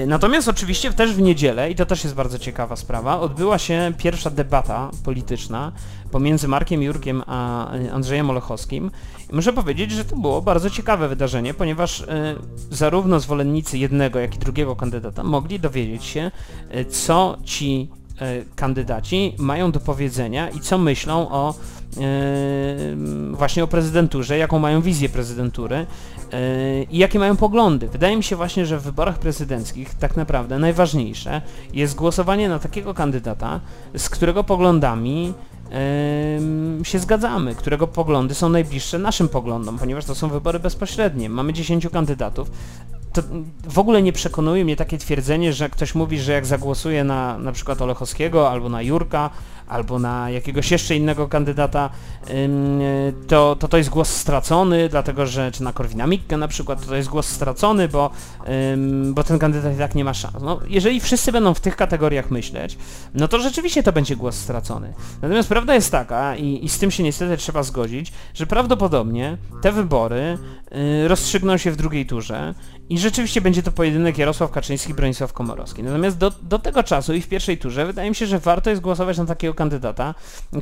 Natomiast oczywiście też w niedzielę, i to też jest bardzo ciekawa sprawa, odbyła się pierwsza debata polityczna pomiędzy Markiem Jurkiem a Andrzejem Olechowskim. I muszę powiedzieć, że to było bardzo ciekawe wydarzenie, ponieważ zarówno zwolennicy jednego, jak i drugiego kandydata mogli dowiedzieć się, co ci kandydaci mają do powiedzenia i co myślą o właśnie o prezydenturze, jaką mają wizję prezydentury y, i jakie mają poglądy. Wydaje mi się właśnie, że w wyborach prezydenckich tak naprawdę najważniejsze jest głosowanie na takiego kandydata, z którego poglądami em, się zgadzamy, którego poglądy są najbliższe naszym poglądom, ponieważ to są wybory bezpośrednie. Mamy 10 kandydatów. To w ogóle nie przekonuje mnie takie twierdzenie, że ktoś mówi, że jak zagłosuje na na przykład Olechowskiego, albo na Jurka, albo na jakiegoś jeszcze innego kandydata, to, to to jest głos stracony, dlatego że, czy na Korwina Mikke na przykład, to, to jest głos stracony, bo, bo ten kandydat i tak nie ma szans. No, jeżeli wszyscy będą w tych kategoriach myśleć, no to rzeczywiście to będzie głos stracony. Natomiast prawda jest taka, i, i z tym się niestety trzeba zgodzić, że prawdopodobnie te wybory y, rozstrzygną się w drugiej turze i rzeczywiście będzie to pojedynek Jarosław Kaczyński Bronisław Komorowski. Natomiast do, do tego czasu i w pierwszej turze wydaje mi się, że warto jest głosować na takiego kandydata,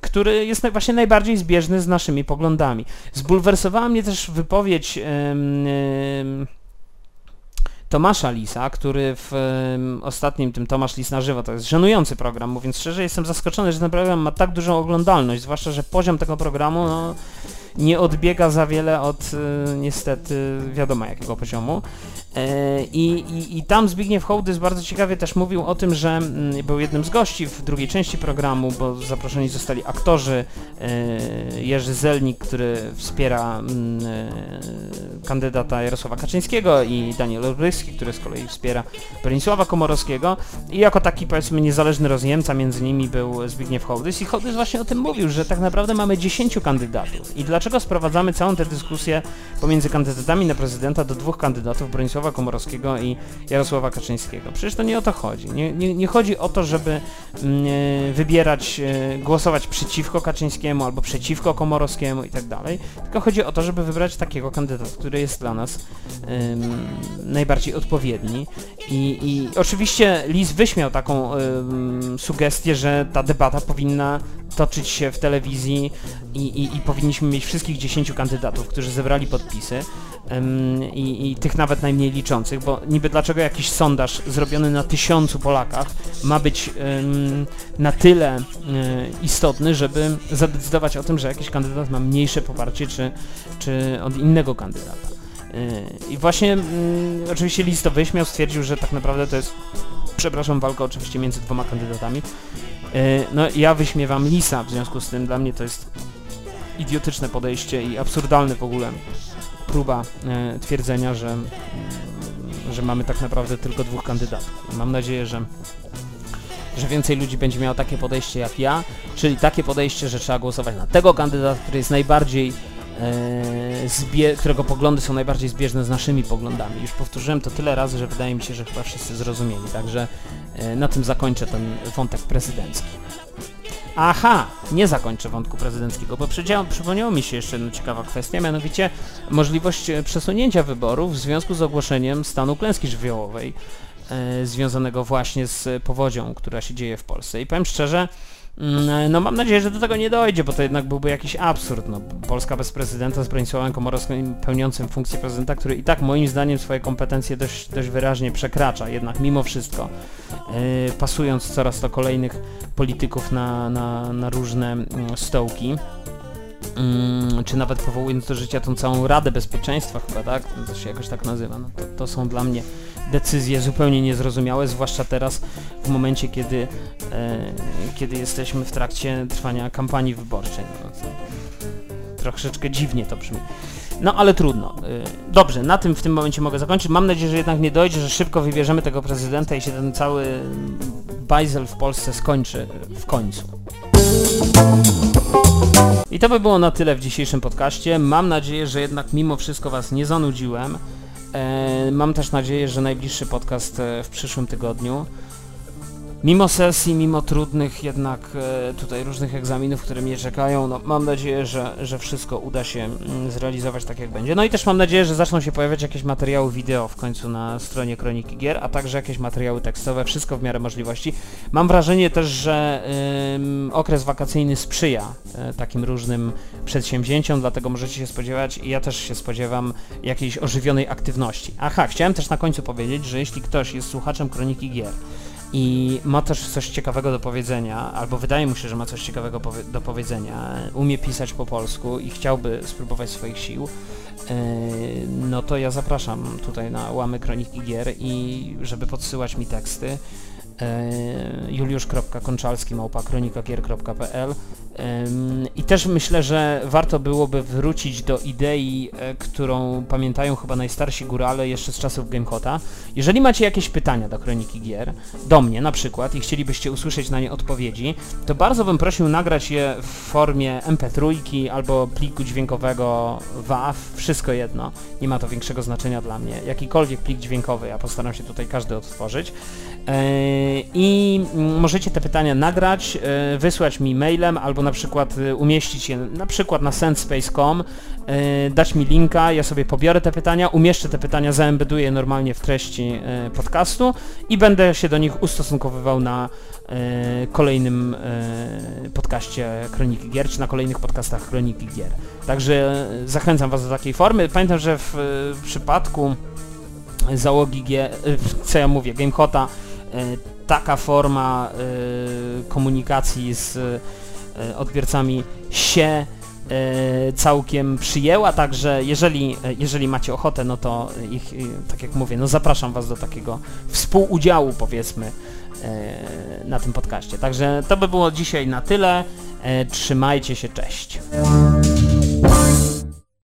który jest właśnie najbardziej zbieżny z naszymi poglądami. Zbulwersowała mnie też wypowiedź em, em, Tomasza Lisa, który w ostatnim tym Tomasz Lis na żywo, to jest żenujący program, mówiąc szczerze, jestem zaskoczony, że ten program ma tak dużą oglądalność, zwłaszcza, że poziom tego programu no, nie odbiega za wiele od e, niestety wiadomo jakiego poziomu. E, I, i, I tam Zbigniew Hołdys bardzo ciekawie też mówił o tym, że mm, był jednym z gości w drugiej części programu, bo zaproszeni zostali aktorzy e, Jerzy Zelnik, który wspiera mm, e, kandydata Jarosława Kaczyńskiego i Daniel Olbryski, który z kolei wspiera Bronisława Komorowskiego. I jako taki powiedzmy niezależny rozjemca między nimi był Zbigniew Hołdys. I Hołdys właśnie o tym mówił, że tak naprawdę mamy 10 kandydatów. I dlaczego dlaczego sprowadzamy całą tę dyskusję pomiędzy kandydatami na prezydenta do dwóch kandydatów, Bronisława Komorowskiego i Jarosława Kaczyńskiego? Przecież to nie o to chodzi. Nie, nie, nie chodzi o to, żeby mm, e, wybierać, e, głosować przeciwko Kaczyńskiemu albo przeciwko Komorowskiemu i tak dalej, tylko chodzi o to, żeby wybrać takiego kandydata, który jest dla nas najbardziej odpowiedni. I, I oczywiście Lis wyśmiał taką ym, sugestię, że ta debata powinna toczyć się w telewizji i, i, i powinniśmy mieć wszystkich 10 kandydatów, którzy zebrali podpisy ym, i, i tych nawet najmniej liczących, bo niby dlaczego jakiś sondaż zrobiony na tysiącu Polakach ma być ym, na tyle y, istotny, żeby zadecydować o tym, że jakiś kandydat ma mniejsze poparcie czy, czy od innego kandydata. Y, I właśnie oczywiście Lis to wyśmiał, stwierdził, że tak naprawdę to jest, przepraszam, walka oczywiście między dwoma kandydatami. Y, No ja wyśmiewam Lisa, w związku z tym dla mnie to jest idiotyczne podejście i absurdalne w ogóle próba e, twierdzenia, że, że mamy tak naprawdę tylko dwóch kandydatów. Mam nadzieję, że że więcej ludzi będzie miało takie podejście jak ja, czyli takie podejście, że trzeba głosować na tego kandydata, który jest najbardziej e, którego poglądy są najbardziej zbieżne z naszymi poglądami. Już powtórzyłem to tyle razy, że wydaje mi się, że chyba wszyscy zrozumieli, także e, na tym zakończę ten wątek prezydencki. Aha, nie zakończę wątku prezydenckiego, bo przypomniało mi się jeszcze jedna ciekawa kwestia, mianowicie możliwość e, przesunięcia wyborów w związku z ogłoszeniem stanu klęski żywiołowej e, związanego właśnie z powodzią, która się dzieje w Polsce. I powiem szczerze, no mam nadzieję, że do tego nie dojdzie, bo to jednak byłby jakiś absurd. No, Polska bez prezydenta z Bronisławem Komorowskim pełniącym funkcję prezydenta, który i tak moim zdaniem swoje kompetencje dość, dość wyraźnie przekracza, jednak mimo wszystko e, pasując coraz to kolejnych polityków na, na, na różne mm, stołki. Mm, czy nawet powołując do życia tą całą Radę Bezpieczeństwa chyba, tak? To się jakoś tak nazywa. No to, to są dla mnie decyzje zupełnie niezrozumiałe, zwłaszcza teraz w momencie, kiedy, e, kiedy jesteśmy w trakcie trwania kampanii wyborczej. No, troszeczkę dziwnie to brzmi. No ale trudno. Y, Dobrze, na tym w tym momencie mogę zakończyć. Mam nadzieję, że jednak nie dojdzie, że szybko wybierzemy tego prezydenta i się ten cały bajzel w Polsce skończy w końcu. I to by było na tyle w dzisiejszym podcaście. Mam nadzieję, że jednak mimo wszystko Was nie zanudziłem. E, mam też nadzieję, że najbliższy podcast e, w przyszłym tygodniu. Mimo sesji, mimo trudnych jednak e, tutaj różnych egzaminów, które mnie czekają, no mam nadzieję, że, że wszystko uda się mm, zrealizować tak jak będzie. No i też mam nadzieję, że zaczną się pojawiać jakieś materiały wideo w końcu na stronie Kroniki Gier, a także jakieś materiały tekstowe, wszystko w miarę możliwości. Mam wrażenie też, że okres wakacyjny sprzyja e, takim różnym przedsięwzięciom, dlatego możecie się spodziewać i ja też się spodziewam jakiejś ożywionej aktywności. Aha, chciałem też na końcu powiedzieć, że jeśli ktoś jest słuchaczem Kroniki Gier, i ma też coś ciekawego do powiedzenia, albo wydaje mu się, że ma coś ciekawego do powiedzenia, umie pisać po polsku i chciałby spróbować swoich sił, yy, no to ja zapraszam tutaj na łamy Kroniki Gier i żeby podsyłać mi teksty yy, juliusz.konczalski małpa kronikagier.pl I też myślę, że warto byłoby wrócić do idei, e, którą pamiętają chyba najstarsi górale jeszcze z czasów Gamehota. Jeżeli macie jakieś pytania do Kroniki Gier, do mnie na przykład, i chcielibyście usłyszeć na nie odpowiedzi, to bardzo bym prosił nagrać je w formie MP3 albo pliku dźwiękowego WAV, wszystko jedno. Nie ma to większego znaczenia dla mnie. Jakikolwiek plik dźwiękowy, ja postaram się tutaj każdy odtworzyć. Yy, I mm, możecie te pytania nagrać, yy, wysłać mi mailem albo na przykład y, umieścić je na przykład na sendspace.com, y, dać mi linka, ja sobie pobiorę te pytania, umieszczę te pytania, zaembeduję je normalnie w treści y, podcastu i będę się do nich ustosunkowywał na kolejnym podcaście Kroniki Gier, czy na kolejnych podcastach Kroniki Gier. Także zachęcam Was do takiej formy. Pamiętam, że w, w przypadku załogi G, co ja mówię, GameHota, taka forma komunikacji z odbiorcami się e, całkiem przyjęła, także jeżeli, e, jeżeli macie ochotę, no to ich, e, tak jak mówię, no zapraszam Was do takiego współudziału powiedzmy e, na tym podcaście. Także to by było dzisiaj na tyle. E, Trzymajcie się, cześć.